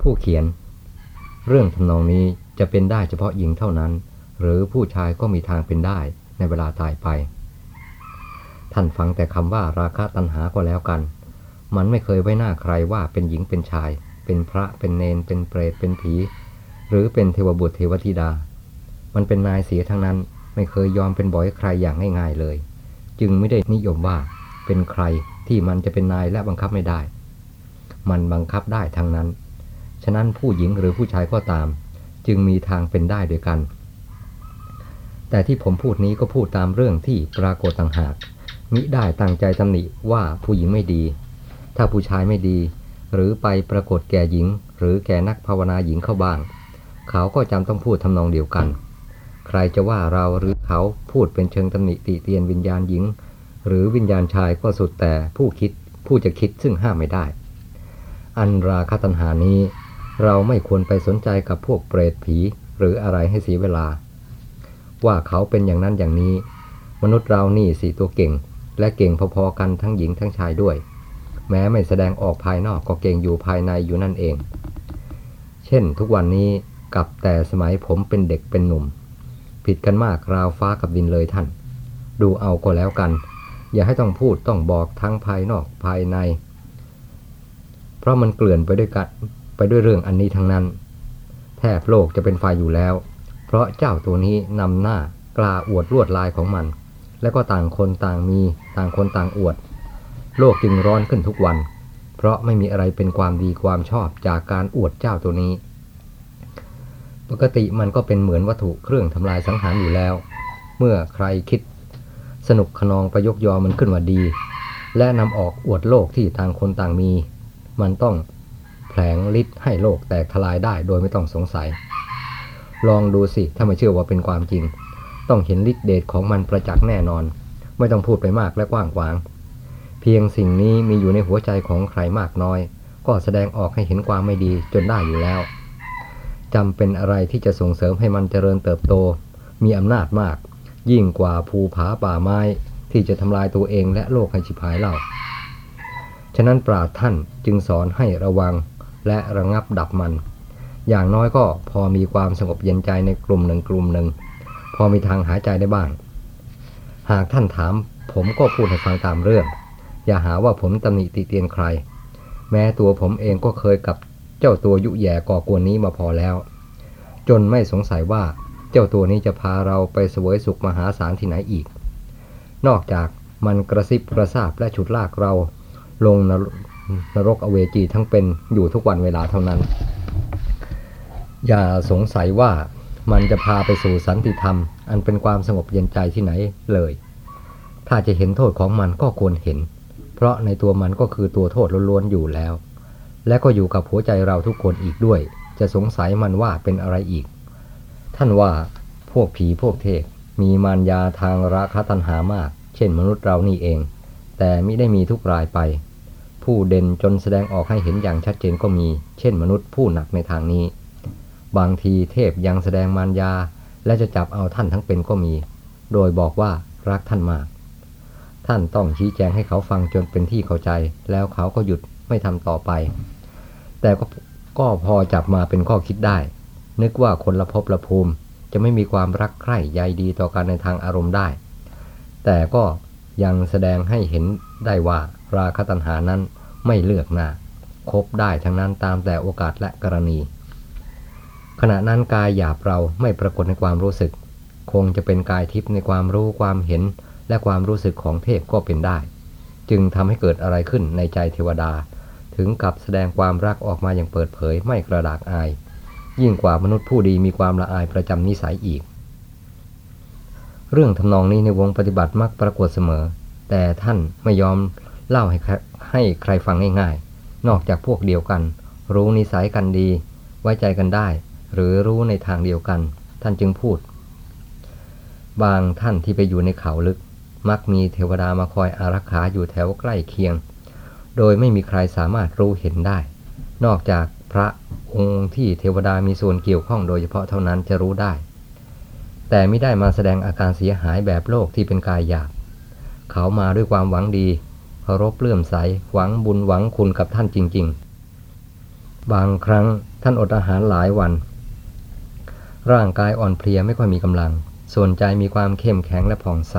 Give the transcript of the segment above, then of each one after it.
ผู้เขียน เรื่องทำนองนี้จะเป็นได้เฉพาะหญิงเท่านั้น หรือผู้ชายก็มีทางเป็นได้ในเวลาตายไป ท่านฟังแต่คำว่าราคะตัณหาก็แล้วกัน มันไม่เคยไว้หน้าใครว่าเป็นหญิงเป็นชาย เป็นพระเป็นเนน เป็นเปรตเป็นผี หรือเป็นเทวบุตรเทวธิดา มันเป็นนายเสียทั้งนั้นไม่เคยยอมเป็นบ่อยใครอย่างง่ายๆเลย จึงไม่ได้นิยมว่าเป็นใครที่มันจะเป็นนายและบังคับไม่ได้ มันบังคับได้ทั้งนั้น ฉะนั้นผู้หญิงหรือผู้ชายก็ตาม จึงมีทางเป็นได้ด้วยกัน แต่ที่ผมพูดนี้ก็พูดตามเรื่องที่ปรากฏต่างหาก มิได้ตั้งใจตำหนิว่าผู้หญิงไม่ดี ถ้าผู้ชายไม่ดี หรือไปปรากฏแก่หญิง หรือแก่นักภาวนาหญิงเข้าบ้าง เขาก็จำต้องพูดทำนองเดียวกัน ใครจะว่าเราหรือเขาพูดเป็นเชิงตำหนิติเตียนวิญญาณหญิง หรือวิญญาณชายก็สุดแต่ผู้คิดผู้จะคิดซึ่งห้ามไม่ได้ อันราคตัญหานี้ เราไม่ควรไปสนใจกับพวกเปรตผีหรืออะไรให้เสียเวลา ว่าเขาเป็นอย่างนั้นอย่างนี้ มนุษย์เรานี่สี่ตัวเก่ง และเก่งพอๆกันทั้งหญิงทั้งชายด้วย แม้ไม่แสดงออกภายนอกก็เก่งอยู่ภายในอยู่นั่นเอง เช่น ทุกวันนี้กับแต่สมัยผมเป็นเด็กเป็นหนุ่ม ผิดกันมากราวฟ้ากับดินเลยท่าน ดูเอาก็แล้วกัน อย่าให้ต้องพูดต้องบอกทั้งภายนอกภายใน เพราะมันเกลื่อนไปด้วยกัน ไปด้วยเรื่องอันนี้ทั้งนั้น แทบโลกจะเป็นไฟอยู่แล้ว เพราะเจ้าตัวนี้นำหน้ากล้าอวดลวดลายของมัน และก็ต่างคนต่างมีต่างคนต่างอวด โลกจึงร้อนขึ้นทุกวัน เพราะไม่มีอะไรเป็นความดีความชอบจากการอวดเจ้าตัวนี้ ปกติมันก็เป็นเหมือนวัตถุเครื่องทำลายสังหารอยู่แล้ว เมื่อใครคิด สนุกขนองประยกยอมันขึ้นว่าดี และนำออกอวดโลกที่ต่างคนต่างมี มันต้อง ลงฤทธิ์ให้โลกแตกทลายได้โดยไม่ต้องสงสัย ลองดูสิถ้าไม่เชื่อว่าเป็นความจริง ต้องเห็นฤทธิ์เดชของมันประจักษ์แน่นอน ไม่ต้องพูดไปมากและกว้างขวาง เพียงสิ่งนี้มีอยู่ในหัวใจของใครมากน้อย ก็แสดงออกให้เห็นความไม่ดีจนได้อยู่แล้วจำเป็นอะไรที่จะส่งเสริมให้มันเจริญเติบโต มีอำนาจมาก ยิ่งกว่าภูผาป่าไม้ ที่จะทำลายตัวเองและโลกให้ฉิบหายเล่าฉะนั้นปราดท่านจึงสอนให้ระวัง และระงับดับมัน อย่างน้อยก็พอมีความสงบเย็นใจในกลุ่มหนึ่งกลุ่มหนึ่ง พอมีทางหายใจได้บ้าง หากท่านถามผมก็พูดให้ฟังตามเรื่อง อย่าหาว่าผมตำหนิติเตียนใคร แม้ตัวผมเองก็เคยกับเจ้าตัวยุแย่ก่อกวนนี้มาพอแล้ว จนไม่สงสัยว่าเจ้าตัวนี้จะพาเราไปเสวยสุขมหาศาลที่ไหนอีก นอกจากมันกระซิบกระซาบและฉุดลากเราลง นรกอเวจีทั้งเป็นอยู่ทุกวันเวลาเท่านั้น อย่าสงสัยว่ามันจะพาไปสู่สันติธรรม อันเป็นความสงบเย็นใจที่ไหนเลย ถ้าจะเห็นโทษของมันก็ควรเห็น เพราะในตัวมันก็คือตัวโทษล้วนๆอยู่แล้ว และก็อยู่กับหัวใจเราทุกคนอีกด้วย จะสงสัยมันว่าเป็นอะไรอีก ท่านว่าพวกผีพวกเทพมีมารยาทางราคะตัณหามาก เช่นมนุษย์เรานี่เอง แต่ไม่ได้มีทุกรายไป ผู้เด่นจนแสดงออกให้เห็นอย่างชัดเจนก็มี เช่นมนุษย์ผู้หนักในทางนี้ บางทีเทพยังแสดงมารยา และจะจับเอาท่านทั้งเป็นก็มี โดยบอกว่ารักท่านมาก ท่านต้องชี้แจงให้เขาฟังจนเป็นที่เข้าใจ แล้วเขาก็หยุดไม่ทำต่อไป แต่ก็ก็พอจับมาเป็นข้อคิดได้ นึกว่าคนละภพละภูมิจะไม่มีความรักใคร่ใยดีต่อกันในทางอารมณ์ได้ แต่ก็ยังแสดงให้เห็นได้ว่าราคะตัณหานั้น ไม่เลือกหน้าคบได้ทั้งนั้นตามแต่โอกาสและกรณี ขณะนั้นกายหยาบเราไม่ปรากฏในความรู้สึก คงจะเป็นกายทิพย์ในความรู้ความเห็นและความรู้สึกของเทพก็เป็นได้ จึงทำให้เกิดอะไรขึ้นในใจเทวดา ถึงกับแสดงความรักออกมาอย่างเปิดเผยไม่กระดากอาย ยิ่งกว่ามนุษย์ผู้ดีมีความละอายประจำนิสัยอีก เรื่องทำนองนี้ในวงปฏิบัติมักปรากฏเสมอ แต่ท่านไม่ยอม เล่าให้ให้ใครฟังง่ายๆ นอกจากพวกเดียวกัน รู้นิสัยกันดี ไว้ใจกันได้ หรือรู้ในทางเดียวกัน ท่านจึงพูด บางท่านที่ไปอยู่ในเขาลึก มักมีเทวดามาคอยอารักขาอยู่แถวใกล้เคียง โดยไม่มีใครสามารถรู้เห็นได้ นอกจากพระองค์ที่เทวดามีส่วนเกี่ยวข้องโดยเฉพาะเท่านั้นจะรู้ได้ แต่ไม่ได้มาแสดงอาการเสียหายแบบโลกที่เป็นกายหยาบ เขามาด้วยความหวังดี เคารพเลื่อมใสหวังบุญหวังคุณกับท่านจริง ๆ บางครั้งท่านอดอาหารหลายวัน ร่างกายอ่อนเพลียไม่ค่อยมีกำลัง ส่วนใจมีความเข้มแข็งและผ่องใส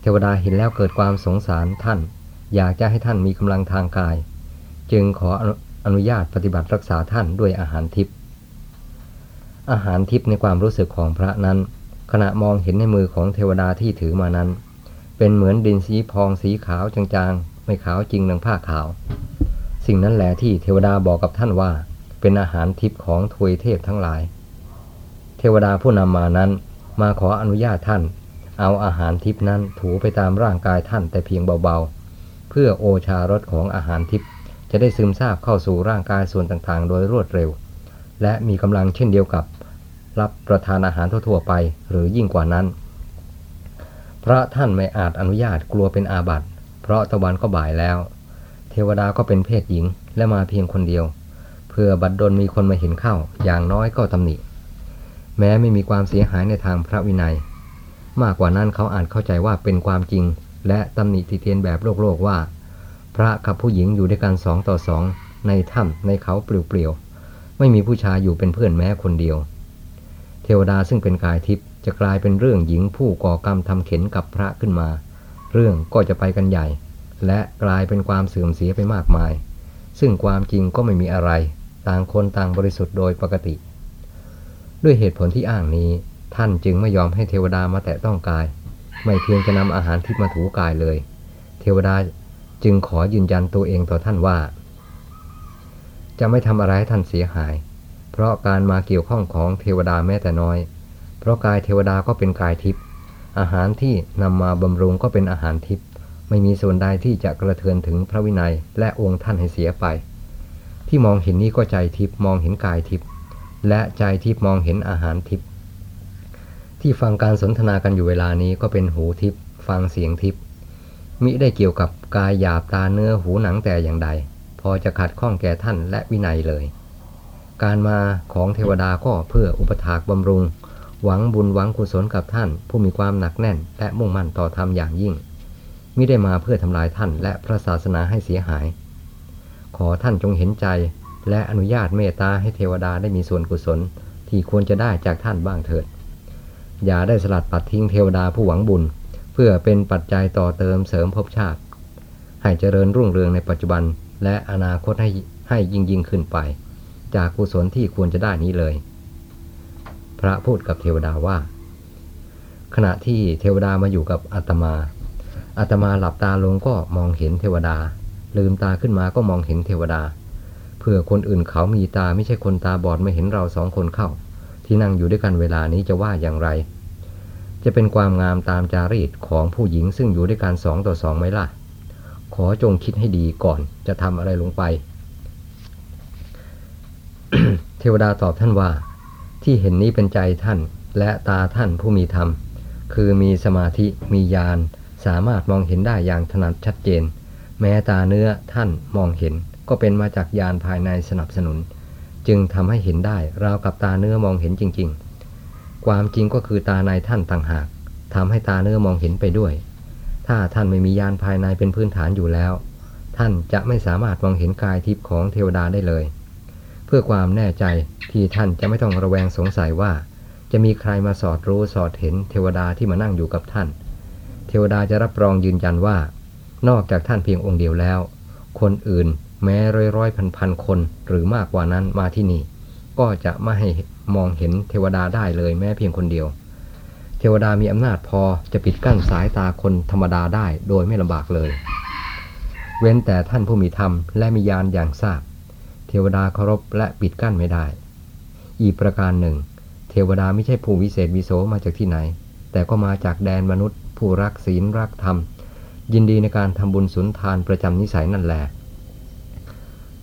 เทวดาเห็นแล้วเกิดความสงสารท่าน อยากจะให้ท่านมีกำลังทางกาย จึงขออนุญาตปฏิบัติรักษาท่านด้วยอาหารทิพย์อาหารทิพย์ในความรู้สึกของพระนั้น ขณะมองเห็นในมือของเทวดาที่ถือมานั้น เป็นเหมือนดินสีพองสีขาวจางๆ ไม่ขาวจริงดังผ้าขาว สิ่งนั้นแหละที่เทวดาบอกกับท่านว่า เป็นอาหารทิพย์ของทวยเทพทั้งหลาย เทวดาผู้นำมานั้นมาขออนุญาตท่าน เอาอาหารทิพย์นั้นถูไปตามร่างกายท่านแต่เพียงเบาๆ เพื่อโอชารสของอาหารทิพย์จะได้ซึมซาบเข้าสู่ร่างกายส่วนต่างๆ โดยรวดเร็ว และมีกำลังเช่นเดียวกับ รับประทานอาหารทั่วๆไปหรือยิ่งกว่านั้น พระท่านไม่อาจอนุญาตกลัวเป็นอาบัติ เพราะตะวันก็บ่ายแล้ว เทวดาก็เป็นเพศหญิงและมาเพียงคนเดียว เพื่อบัดดลมีคนมาเห็นเข้า อย่างน้อยก็ตำหนิ แม้ไม่มีความเสียหายในทางพระวินัย มากกว่านั้นเขาอาจเข้าใจว่าเป็นความจริง และตำหนิติเตียนแบบโลกโลกว่า พระกับผู้หญิงอยู่ด้วยกันสองต่อสองในถ้ำในเขาเปลี่ยวๆไม่มีผู้ชายอยู่เป็นเพื่อนแม้คนเดียว เทวดาซึ่งเป็นกายทิพย์ จะกลายเป็นเรื่องหญิงผู้ก่อกรรมทำเข็นกับพระขึ้นมา เรื่องก็จะไปกันใหญ่ และกลายเป็นความเสื่อมเสียไปมากมาย ซึ่งความจริงก็ไม่มีอะไร ต่างคนต่างบริสุทธิ์โดยปกติ ด้วยเหตุผลที่อ้างนี้ ท่านจึงไม่ยอมให้เทวดามาแตะต้องกาย ไม่เพียงจะนำอาหารทิพมาถูกายเลย เทวดาจึงขอยืนยันตัวเองต่อท่านว่า จะไม่ทำอะไรให้ท่านเสียหาย เพราะการมาเกี่ยวข้องของเทวดาแม้แต่น้อย เพราะกายเทวดาก็เป็นกายทิพย์อาหารที่นำมาบำรุงก็เป็นอาหารทิพย์ไม่มีส่วนใดที่จะกระเทือนถึงพระวินัยและองค์ท่านให้เสียไป ที่มองเห็นนี้ก็ใจทิพย์มองเห็นกายทิพย์และใจทิพย์มองเห็นอาหารทิพย์ที่ฟังการสนทนากันอยู่เวลานี้ก็เป็นหูทิพย์ฟังเสียงทิพย์มิได้เกี่ยวกับกายหยาบตาเนื้อหูหนังแต่อย่างใด พอจะขัดข้องแก่ท่านและวินัยเลย การมาของเทวดาก็เพื่ออุปถากบำรุง หวังบุญหวังกุศลกับท่าน ผู้มีความหนักแน่น และมุ่งมั่นต่อธรรมอย่างยิ่งมิได้มาเพื่อทำลายท่านและพระศาสนาให้เสียหาย ขอท่านจงเห็นใจ และอนุญาตเมตตาให้เทวดาได้มีส่วนกุศลที่ควรจะได้จากท่านบ้างเถิด อย่าได้สลัดปัดทิ้งเทวดาผู้หวังบุญ เพื่อเป็นปัจจัยต่อเติมเสริมภพชาติ ให้เจริญรุ่งเรืองในปัจจุบัน และอนาคตให้ให้ยิ่งยิ่งขึ้นไป จากกุศลที่ควรจะได้นี้เลย พระพูดกับเทวดาว่า ขณะที่เทวดามาอยู่กับอาตมาอาตมาหลับตาลงก็มองเห็นเทวดา ลืมตาขึ้นมาก็มองเห็นเทวดาเพื่อคนอื่นเขามีตาไม่ใช่คนตาบอดไม่เห็นเราสองคนเข้า ที่นั่งอยู่ด้วยกันเวลานี้จะว่าอย่างไร จะเป็นความงามตามจารีตของผู้หญิงซึ่งอยู่ด้วยกันสองต่อสองไหมล่ะ ขอจงคิดให้ดีก่อนจะทำอะไรลงไป เทวดาตอบท่านว่า ที่เห็นนี้เป็นใจท่านและตาท่านผู้มีธรรม คือมีสมาธิมีญาณสามารถมองเห็นได้อย่างถนัดชัดเจน แม้ตาเนื้อท่านมองเห็น ก็เป็นมาจากญาณภายในสนับสนุน จึงทำให้เห็นได้ราวกับตาเนื้อมองเห็นจริง ๆ ความจริงก็คือตาในท่านต่างหากทำให้ตาเนื้อมองเห็นไปด้วย ถ้าท่านไม่มียานภายในเป็นพื้นฐานอยู่แล้ว ท่านจะไม่สามารถมองเห็นกายทิพย์ของเทวดาได้เลย พื่อความแน่ใจที่ท่านจะไม่ต้องระแวงสงสัยว่า จะมีใครมาสอดรู้สอดเห็นเทวดาที่มานั่งอยู่กับท่าน เทวดาจะรับรองยืนยันว่า นอกจากท่านเพียงองค์เดียวแล้ว คนอื่นแม้ร้อยร้อยพันพันคนหรือมากกว่านั้นมาที่นี่ ก็จะไม่ให้มองเห็นเทวดาได้เลยแม้เพียงคนเดียว เทวดามีอำนาจพอจะปิดกั้นสายตาคนธรรมดาได้โดยไม่ลำบากเลย เว้นแต่ท่านผู้มีธรรมและมีญาณอย่างทราบ เทวดาเคารพและปิดกั้นไม่ได้ อีกประการหนึ่ง เทวดาไม่ใช่ผู้วิเศษวิโสมาจากที่ไหน แต่ก็มาจากแดนมนุษย์ ผู้รักศีลรักธรรม ยินดีในการทำบุญสุนทานประจำนิสัยนั่นแหละ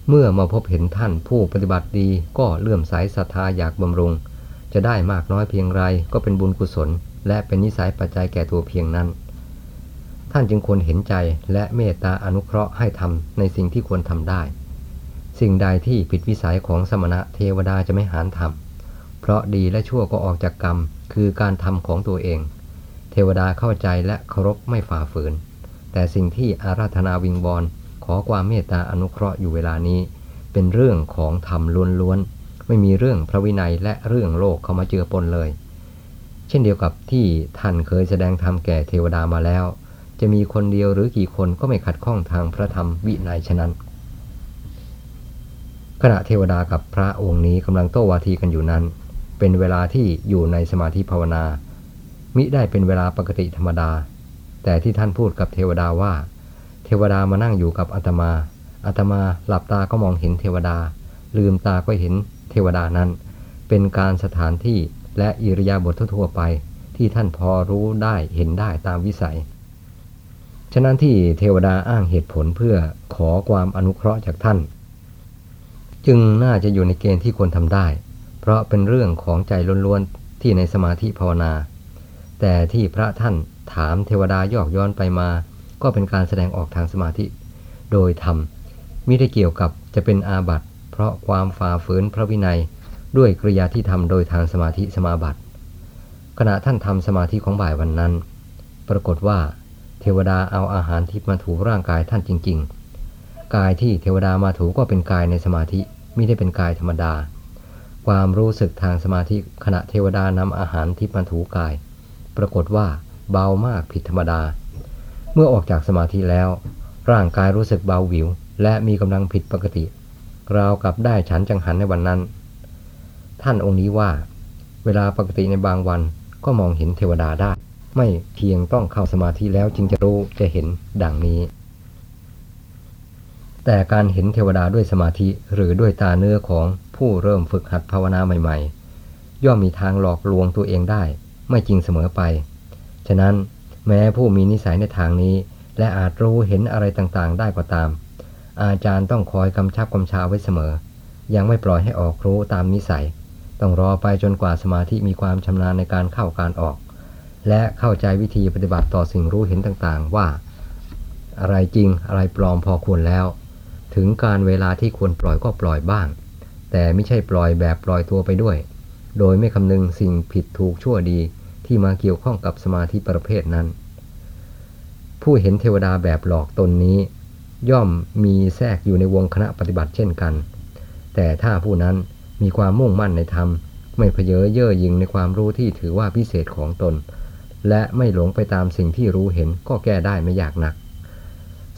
เมื่อมาพบเห็นท่านผู้ปฏิบัติดีก็เลื่อมใสศรัทธาอยากบำรุง จะได้มากน้อยเพียงไรก็เป็นบุญกุศล และเป็นนิสัยปัจจัยแก่ตัวเพียงนั้น ท่านจึงควรเห็นใจและเมตตาอนุเคราะห์ให้ทำในสิ่งที่ควรทำได้ สิ่งใดที่ผิดวิสัยของสมณะเทวดาจะไม่หานทำเพราะดีและชั่วก็ออกจากกรรม คือการทำของตัวเอง เทวดาเข้าใจและเคารพไม่ฝ่าฝืน แต่สิ่งที่อาราธนาวิงบอลขอความเมตตาอนุเคราะห์อยู่เวลานี้ เป็นเรื่องของธรรมล้วนๆ ไม่มีเรื่องพระวินัยและเรื่องโลกเข้ามาเจือปนเลย เช่นเดียวกับที่ท่านเคยแสดงธรรมแก่เทวดามาแล้ว จะมีคนเดียวหรือกี่คนก็ไม่ขัดข้องทางพระธรรมวินัยฉะนั้น ขณะเทวดากับพระองค์นี้กำลังโต้วาทีกันอยู่นั้น เป็นเวลาที่อยู่ในสมาธิภาวนา มิได้เป็นเวลาปกติธรรมดา แต่ที่ท่านพูดกับเทวดาว่า เทวดามานั่งอยู่กับอาตมาอาตมาหลับตาก็มองเห็นเทวดา ลืมตาก็เห็นเทวดานั้น เป็นการสถานที่และอิริยาบถทั่วไป ที่ท่านพอรู้ได้เห็นได้ตามวิสัย ฉะนั้นที่เทวดาอ้างเหตุผลเพื่อขอความอนุเคราะห์จากท่าน จึงน่าจะอยู่ในเกณฑ์ที่ควรทำได้ เพราะเป็นเรื่องของใจล้วนๆที่ในสมาธิภาวนา แต่ที่พระท่านถามเทวดายอกย้อนไปมา ก็เป็นการแสดงออกทางสมาธิ โดยทำมิได้เกี่ยวกับจะเป็นอาบัติ เพราะความฝ่าฝืนพระวินัย ด้วยกริยาที่ทำโดยทางสมาธิสมาบัติ ขณะท่านทำสมาธิของบ่ายวันนั้น ปรากฏว่าเทวดาเอาอาหารทิพมาถูร่างกายท่านจริง ๆ กายที่เทวดามาถูก็เป็นกายในสมาธิ ไม่ได้เป็นกายธรรมดา ความรู้สึกทางสมาธิขณะเทวดานำอาหารทิพมาถูกาย ปรากฏว่าเบามากผิดธรรมดา เมื่อออกจากสมาธิแล้ว ร่างกายรู้สึกเบาหวิว และมีกำลังผิดปกติราวกับได้ฉันจังหันในวันนั้น ท่านองค์นี้ว่า เวลาปกติในบางวันก็มองเห็นเทวดาได้ ไม่เพียงต้องเข้าสมาธิแล้วจึงจะรู้จะเห็นดังนี้ แต่การเห็นเทวดาด้วยสมาธิหรือด้วยตาเนื้อของผู้เริ่มฝึกหัดภาวนาใหม่ๆ ย่อมมีทางหลอกลวงตัวเองได้ ไม่จริงเสมอไป ฉะนั้นแม้ผู้มีนิสัยในทางนี้ และอาจรู้เห็นอะไรต่างๆ ได้ก็าตาม อาจารย์ต้องคอยกำชับกำชาไว้เสมอ ยังไม่ปล่อยให้ออกรู้ตามนิสัย ต้องรอไปจนกว่าสมาธิมีความชำนาญในการเข้าการออก และเข้าใจวิธีปฏิบัติต่อสิ่งรู้เห็นต่างๆ ว่า อะไรจริงอะไรปลอมพอควรแล้ว ถึงการเวลาที่ควรปล่อยก็ปล่อยบ้าง แต่ไม่ใช่ปล่อยแบบปล่อยตัวไปด้วย โดยไม่คำนึงสิ่งผิดถูกชั่วดีที่มาเกี่ยวข้องกับสมาธิประเภทนั้น ผู้เห็นเทวดาแบบหลอกตนนี้ ย่อมมีแทรกอยู่ในวงคณะปฏิบัติเช่นกัน แต่ถ้าผู้นั้นมีความมุ่งมั่นในธรรม ไม่เพเยอเย่อหยิ่งในความรู้ที่ถือว่าพิเศษของตน และไม่หลงไปตามสิ่งที่รู้เห็นก็แก้ได้ไม่ยากนัก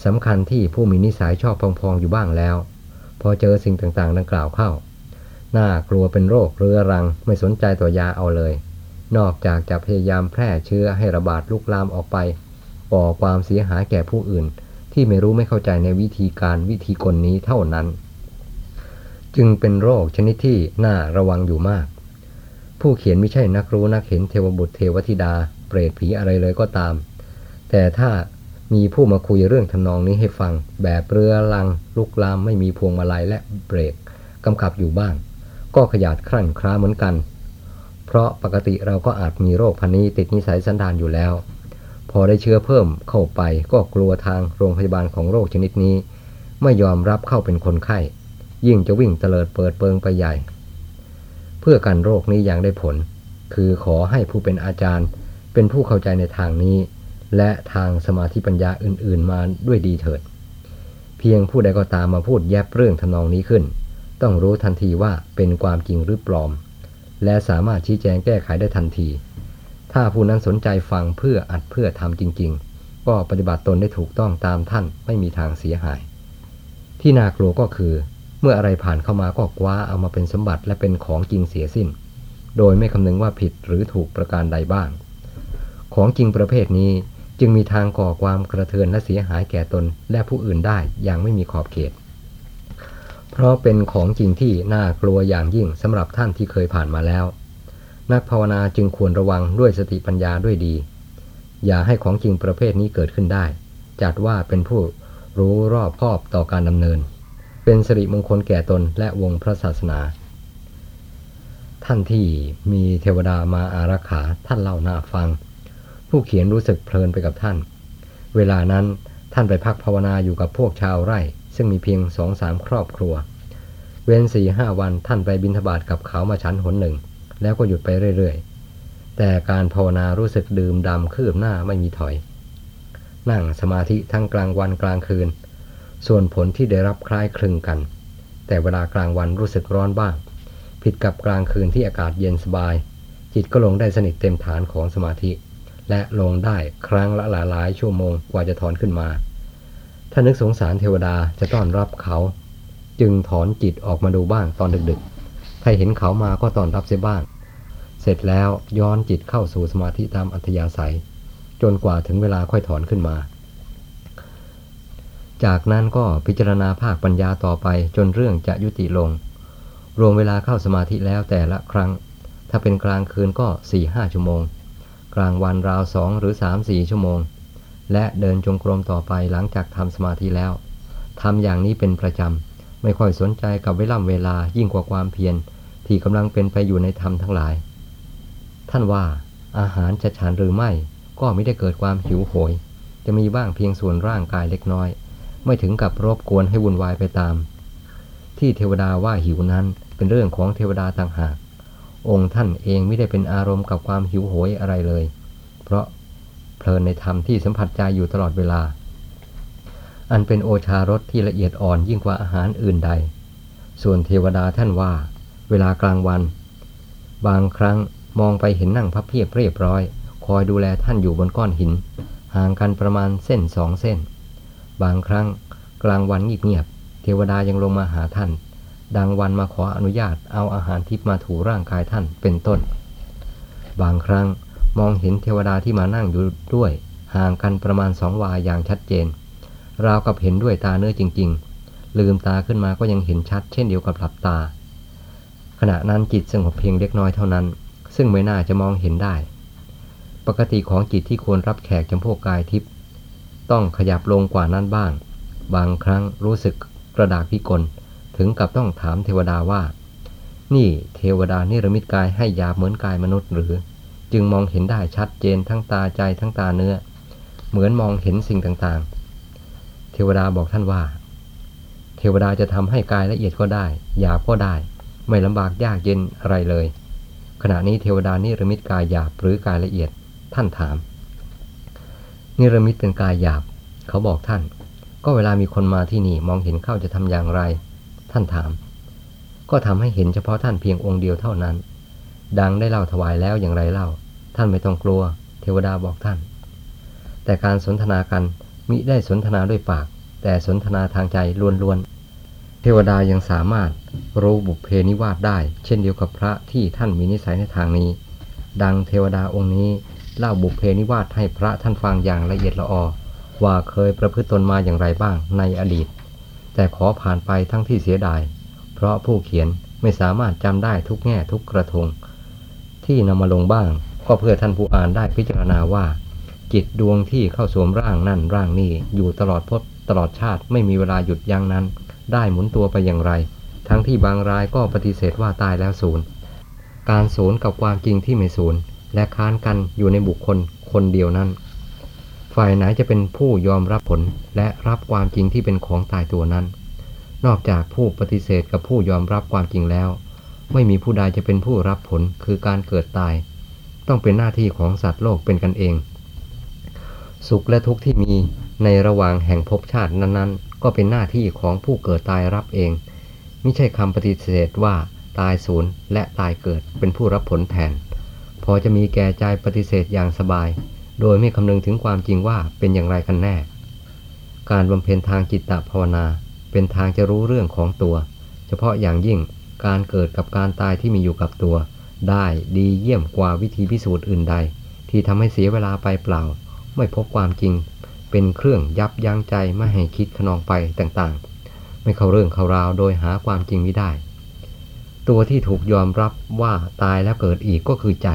สำคัญที่ผู้มีนิสัยชอบพองๆอยู่บ้างแล้ว พอเจอสิ่งต่างๆ ดังกล่าวเข้า หน่ากลัวเป็นโรคเรื้อรังไม่สนใจตัวยาเอาเลย นอกจากจะพยายามแพร่เชื้อให้ระบาดลุกลามออกไปก่อความเสียหายแก่ผู้อื่น ที่ไม่รู้ไม่เข้าใจในวิธีการวิธีกลนี้เท่านั้น จึงเป็นโรคชนิดที่น่าระวังอยู่มาก ผู้เขียนไม่ใช่นักรู้นักเห็นเทวบุตรเทวธิดา เปรตผีอะไรเลยก็ตาม แต่ถ้า มีผู้มาคุยเรื่องทำนองนี้ให้ฟัง แบบเรือลัง ลุกลามไม่มีพวงมาลัยและเบรกกำกับอยู่บ้าง ก็ขยาดครั่นคร้าเหมือนกัน เพราะปกติเราก็อาจมีโรคพันนี้ติดนิสัยสันดานอยู่แล้ว พอได้เชื้อเพิ่มเข้าไปก็กลัวทางโรงพยาบาลของโรคชนิดนี้ ไม่ยอมรับเข้าเป็นคนไข้ ยิ่งจะวิ่งเตลิดเปิดเปิงไปใหญ่ เพื่อกันโรคนี้อย่างได้ผล คือขอให้ผู้เป็นอาจารย์ เป็นผู้เข้าใจในทางนี้ และทางสมาธิปัญญาอื่นๆ มาด้วยดีเถิด เพียงผู้ใดก็ตามมาพูดแยบเรื่องทนองนี้ขึ้น ต้องรู้ทันทีว่าเป็นความจริงหรือปลอม และสามารถชี้แจงแก้ไขได้ทันที ถ้าผู้นั้นสนใจฟังเพื่ออัดเพื่อทำจริง ๆ ก็ปฏิบัติตนได้ถูกต้องตามท่านไม่มีทางเสียหาย ที่น่ากลัวก็คือ เมื่ออะไรผ่านเข้ามาก็คว้าเอามาเป็นสมบัติและเป็นของจริงเสียสิ้น โดยไม่คำนึงว่าผิดหรือถูกประการใดบ้าง ของจริงประเภทนี้ จึงมีทางก่อความกระเทือนและเสียหายแก่ตนและผู้อื่นได้อย่างไม่มีขอบเขต เพราะเป็นของจริงที่น่ากลัวอย่างยิ่งสำหรับท่านที่เคยผ่านมาแล้ว นักภาวนาจึงควรระวังด้วยสติปัญญาด้วยดี อย่าให้ของจริงประเภทนี้เกิดขึ้นได้ จัดว่าเป็นผู้รู้รอบคอบต่อการดำเนิน เป็นสิริมงคลแก่ตนและวงพระศาสนา ท่านที่มีเทวดามาอารักขาท่านเล่าหน้าฟัง ผู้เขียนรู้สึกเพลินไปกับท่าน เวลานั้นท่านไปพักภาวนาอยู่กับพวกชาวไร่ ซึ่งมีเพียงสองสามครอบครัว เว้นสี่ห้าวันท่านไปบินทบาทกับเขามาชั้นหนหนึ่ง แล้วก็หยุดไปเรื่อยๆ แต่การภาวนารู้สึกดื่มดำคืบหน้าไม่มีถอย นั่งสมาธิทั้งกลางวันกลางคืน ส่วนผลที่ได้รับคล้ายคลึงกัน แต่เวลากลางวันรู้สึกร้อนบ้าง ผิดกับกลางคืนที่อากาศเย็นสบาย จิตก็ลงได้สนิทเต็มฐานของสมาธิ และลงได้ครั้งละหลายหลายชั่วโมงกว่าจะถอนขึ้นมา ถ้านึกสงสารเทวดาจะต้อนรับเขา จึงถอนจิตออกมาดูบ้างตอนดึกๆ ถ้าเห็นเขามาก็ต้อนรับเสียบ้าง เสร็จแล้วย้อนจิตเข้าสู่สมาธิตามอัธยาศัย จนกว่าถึงเวลาค่อยถอนขึ้นมา จากนั้นก็พิจารณาภาคปัญญาต่อไปจนเรื่องจะยุติลง รวมเวลาเข้าสมาธิแล้วแต่ละครั้ง ถ้าเป็นกลางคืนก็4ี่ห้าชั่วโมง ลางวันราวสองหรือสามสี่ชั่วโมง และเดินจงกรมต่อไปหลังจากทำสมาธิแล้วทำอย่างนี้เป็นประจำ ไม่ค่อยสนใจกับเวลาเวลายิ่งกว่าความเพียรที่กำลังเป็นไปอยู่ในธรรมทั้งหลาย ท่านว่าอาหารจะฉันหรือไม่ ก็ไม่ได้เกิดความหิวโหย จะมีบ้างเพียงส่วนร่างกายเล็กน้อย ไม่ถึงกับรบกวนให้วุ่นวายไปตาม ที่เทวดาว่าหิวนั้นเป็นเรื่องของเทวดาต่างหาก องค์ท่านเองไม่ได้เป็นอารมณ์กับความหิวโหยอะไรเลย เพราะเพลินในธรรมที่สัมผัสใจอยู่ตลอดเวลา อันเป็นโอชารสที่ละเอียดอ่อนยิ่งกว่าอาหารอื่นใด ส่วนเทวดาท่านว่า เวลากลางวัน บางครั้งมองไปเห็นนั่งพับเพียบเรียบร้อย คอยดูแลท่านอยู่บนก้อนหิน ห่างกันประมาณเส้นสองเส้น บางครั้งกลางวันเงียบๆเทวดายังลงมาหาท่าน ดังวันมาขออนุญาตเอาอาหารทิพมาถูร่างกายท่านเป็นต้น บางครั้งมองเห็นเทวดาที่มานั่งอยู่ด้วย ห่างกันประมาณสองวาอย่างชัดเจน ราวกับเห็นด้วยตาเนื้อจริง ๆ ลืมตาขึ้นมาก็ยังเห็นชัด เช่นเดียวกับหลับตา ขณะนั้นจิตสงบเพียงเล็กน้อยเท่านั้น ซึ่งไม่น่าจะมองเห็นได้ ปกติของจิตที่ควรรับแขกจำพวกกายทิพย์ต้องขยับลงกว่านั้นบ้าง บางครั้งรู้สึกกระดากพิกล ถึงกับต้องถามเทวดาว่า นี่เทวดานิรมิตกายให้ยาเหมือนกายมนุษย์หรือ จึงมองเห็นได้ชัดเจนทั้งตาใจทั้งตาเนื้อ เหมือนมองเห็นสิ่งต่างๆ เทวดาบอกท่านว่า เทวดาจะทำให้กายละเอียดก็ได้หยาบก็ได้ ไม่ลำบากยากเย็นอะไรเลย ขณะนี้เทวดานิรมิตกายหยาบหรือกายละเอียดท่านถาม นิรมิตเป็นกายหยาบ เขาบอกท่าน ก็เวลามีคนมาที่นี่มองเห็นเข้าจะทำอย่างไร ท่านถาม ก็ทำให้เห็นเฉพาะท่านเพียงองค์เดียวเท่านั้น ดังได้เล่าถวายแล้วอย่างไรเล่า ท่านไม่ต้องกลัว เทวดาบอกท่าน แต่การสนทนากันมิได้สนทนาด้วยปาก แต่สนทนาทางใจล้วนๆ เทวดายังสามารถรู้บุพเพนิวาสได้ เช่นเดียวกับพระที่ท่านมีนิสัยในทางนี้ ดังเทวดาองค์นี้เล่าบุพเพนิวาสให้พระท่านฟังอย่างละเอียดละออว่าเคยประพฤติตนมาอย่างไรบ้างในอดีต แต่ขอผ่านไปทั้งที่เสียดาย เพราะผู้เขียนไม่สามารถจำได้ทุกแง่ทุกกระทง ที่นำมาลงบ้าง ก็เพื่อท่านผู้อ่านได้พิจารณาว่า จิตดวงที่เข้าสวมร่างนั่นร่างนี้อยู่ตลอดพบตลอดชาติไม่มีเวลาหยุดยั้งนั้น ได้หมุนตัวไปอย่างไร ทั้งที่บางรายก็ปฏิเสธว่าตายแล้วศูนย์การศูนย์กับความจริงที่ไม่ศูนย์และค้านกันอยู่ในบุคคลคนเดียวนั้น ฝ่ายไหนจะเป็นผู้ยอมรับผลและรับความจริงที่เป็นของตายตัวนั้น นอกจากผู้ปฏิเสธกับผู้ยอมรับความจริงแล้ว ไม่มีผู้ใดจะเป็นผู้รับผลคือการเกิดตาย ต้องเป็นหน้าที่ของสัตว์โลกเป็นกันเอง สุขและทุกข์ที่มีในระหว่างแห่งภพชาตินั้นๆ ก็เป็นหน้าที่ของผู้เกิดตายรับเองไม่ใช่คำปฏิเสธว่าตายศูนย์และตายเกิดเป็นผู้รับผลแทน พอจะมีแก่ใจปฏิเสธอย่างสบาย โดยไม่คำนึงถึงความจริงว่าเป็นอย่างไรกันแน่ การบำเพ็ญทางจิตตภาวนา เป็นทางจะรู้เรื่องของตัว เฉพาะอย่างยิ่งการเกิดกับการตายที่มีอยู่กับตัว ได้ดีเยี่ยมกว่าวิธีพิสูจน์อื่นใด ที่ทำให้เสียเวลาไปเปล่า ไม่พบความจริง เป็นเครื่องยับยั้งใจไม่ให้คิดขนองไปต่างๆ ไม่เข้าเรื่องเข้าราวโดยหาความจริงไม่ได้ ตัวที่ถูกยอมรับว่าตายแล้วเกิดอีกก็คือใจ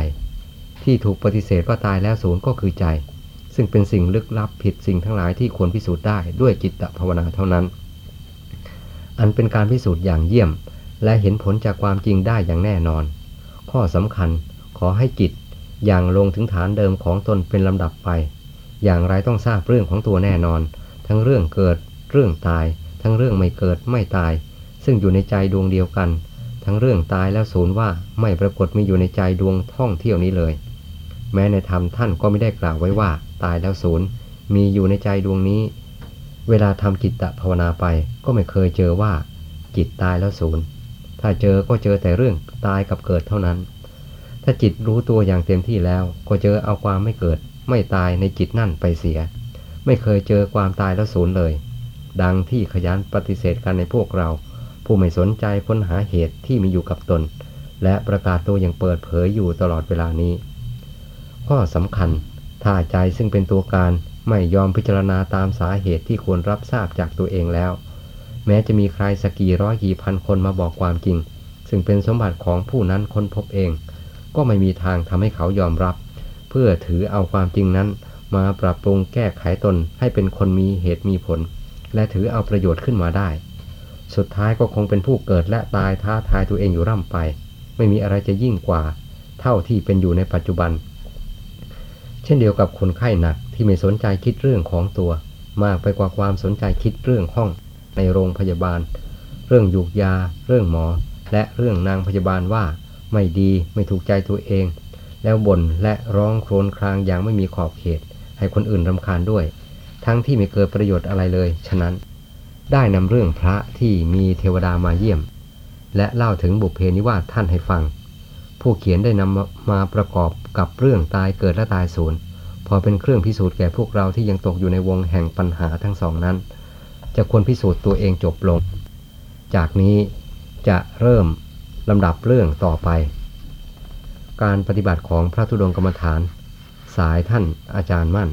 ที่ถูกปฏิเสธว่าตายแล้วศูนย์ก็คือใจ ซึ่งเป็นสิ่งลึกลับผิดสิ่งทั้งหลายที่ควรพิสูจน์ได้ด้วยจิตตภาวนาเท่านั้น อันเป็นการพิสูจน์อย่างเยี่ยม และเห็นผลจากความจริงได้อย่างแน่นอน ข้อสำคัญขอให้จิตอย่างลงถึงฐานเดิมของตนเป็นลำดับไป อย่างไรต้องทราบเรื่องของตัวแน่นอน ทั้งเรื่องเกิด เรื่องตาย ทั้งเรื่องไม่เกิดไม่ตาย ซึ่งอยู่ในใจดวงเดียวกัน ทั้งเรื่องตายแล้วศูนย์ว่าไม่ปรากฏมีอยู่ในใจดวงท่องเที่ยวนี้เลย แม้ในธรรมท่านก็ไม่ได้กล่าวไว้ว่า ตายแล้วศูนย์มีอยู่ในใจดวงนี้ เวลาทำจิตตภาวนาไปก็ไม่เคยเจอว่า จิตตายแล้วศูนย์ถ้าเจอก็เจอแต่เรื่องตายกับเกิดเท่านั้น ถ้าจิตรู้ตัวอย่างเต็มที่แล้วก็เจอเอาความไม่เกิด ไม่ตายในจิตนั่นไปเสีย ไม่เคยเจอความตายแล้วศูนย์เลย ดังที่ขยันปฏิเสธกันในพวกเรา ผู้ไม่สนใจค้นหาเหตุที่มีอยู่กับตน และประกาศตัวอย่างเปิดเผยอยู่ตลอดเวลานี้ ข้อสำคัญ ถ้าใจซึ่งเป็นตัวการไม่ยอมพิจารณาตามสาเหตุที่ควรรับทราบจากตัวเองแล้ว แม้จะมีใครสักกี่ร้อยกี่พันคนมาบอกความจริง ซึ่งเป็นสมบัติของผู้นั้นค้นพบเอง ก็ไม่มีทางทำให้เขายอมรับ เพื่อถือเอาความจริงนั้น มาปรับปรุงแก้ไขตนให้เป็นคนมีเหตุมีผล และถือเอาประโยชน์ขึ้นมาได้ สุดท้ายก็คงเป็นผู้เกิดและตายท้าทายตัวเองอยู่ร่ำไป ไม่มีอะไรจะยิ่งกว่า เท่าที่เป็นอยู่ในปัจจุบัน เช่นเดียวกับคนไข้หนักที่ไม่สนใจคิดเรื่องของตัว มากไปกว่าความสนใจคิดเรื่องห้อง ในโรงพยาบาล เรื่องยูกยา เรื่องหมอ และเรื่องนางพยาบาลว่าไม่ดีไม่ถูกใจตัวเอง แล้วบ่นและร้องโครวญครางอย่างไม่มีขอบเขต ให้คนอื่นรำคาญด้วย ทั้งที่ไม่เกิดประโยชน์อะไรเลย ฉะนั้น ได้นำเรื่องพระที่มีเทวดามาเยี่ยม และเล่าถึงบุพเพนิวาสท่านให้ฟัง ผู้เขียนได้นำมาประกอบกับเรื่องตายเกิดและตายสูญพอเป็นเครื่องพิสูจน์แก่พวกเราที่ยังตกอยู่ในวงแห่งปัญหาทั้งสองนั้น จะควรพิสูจน์ตัวเองจบลง จากนี้จะเริ่มลำดับเรื่องต่อไป การปฏิบัติของพระธุดงกรรมฐาน สายท่านอาจารย์มั่น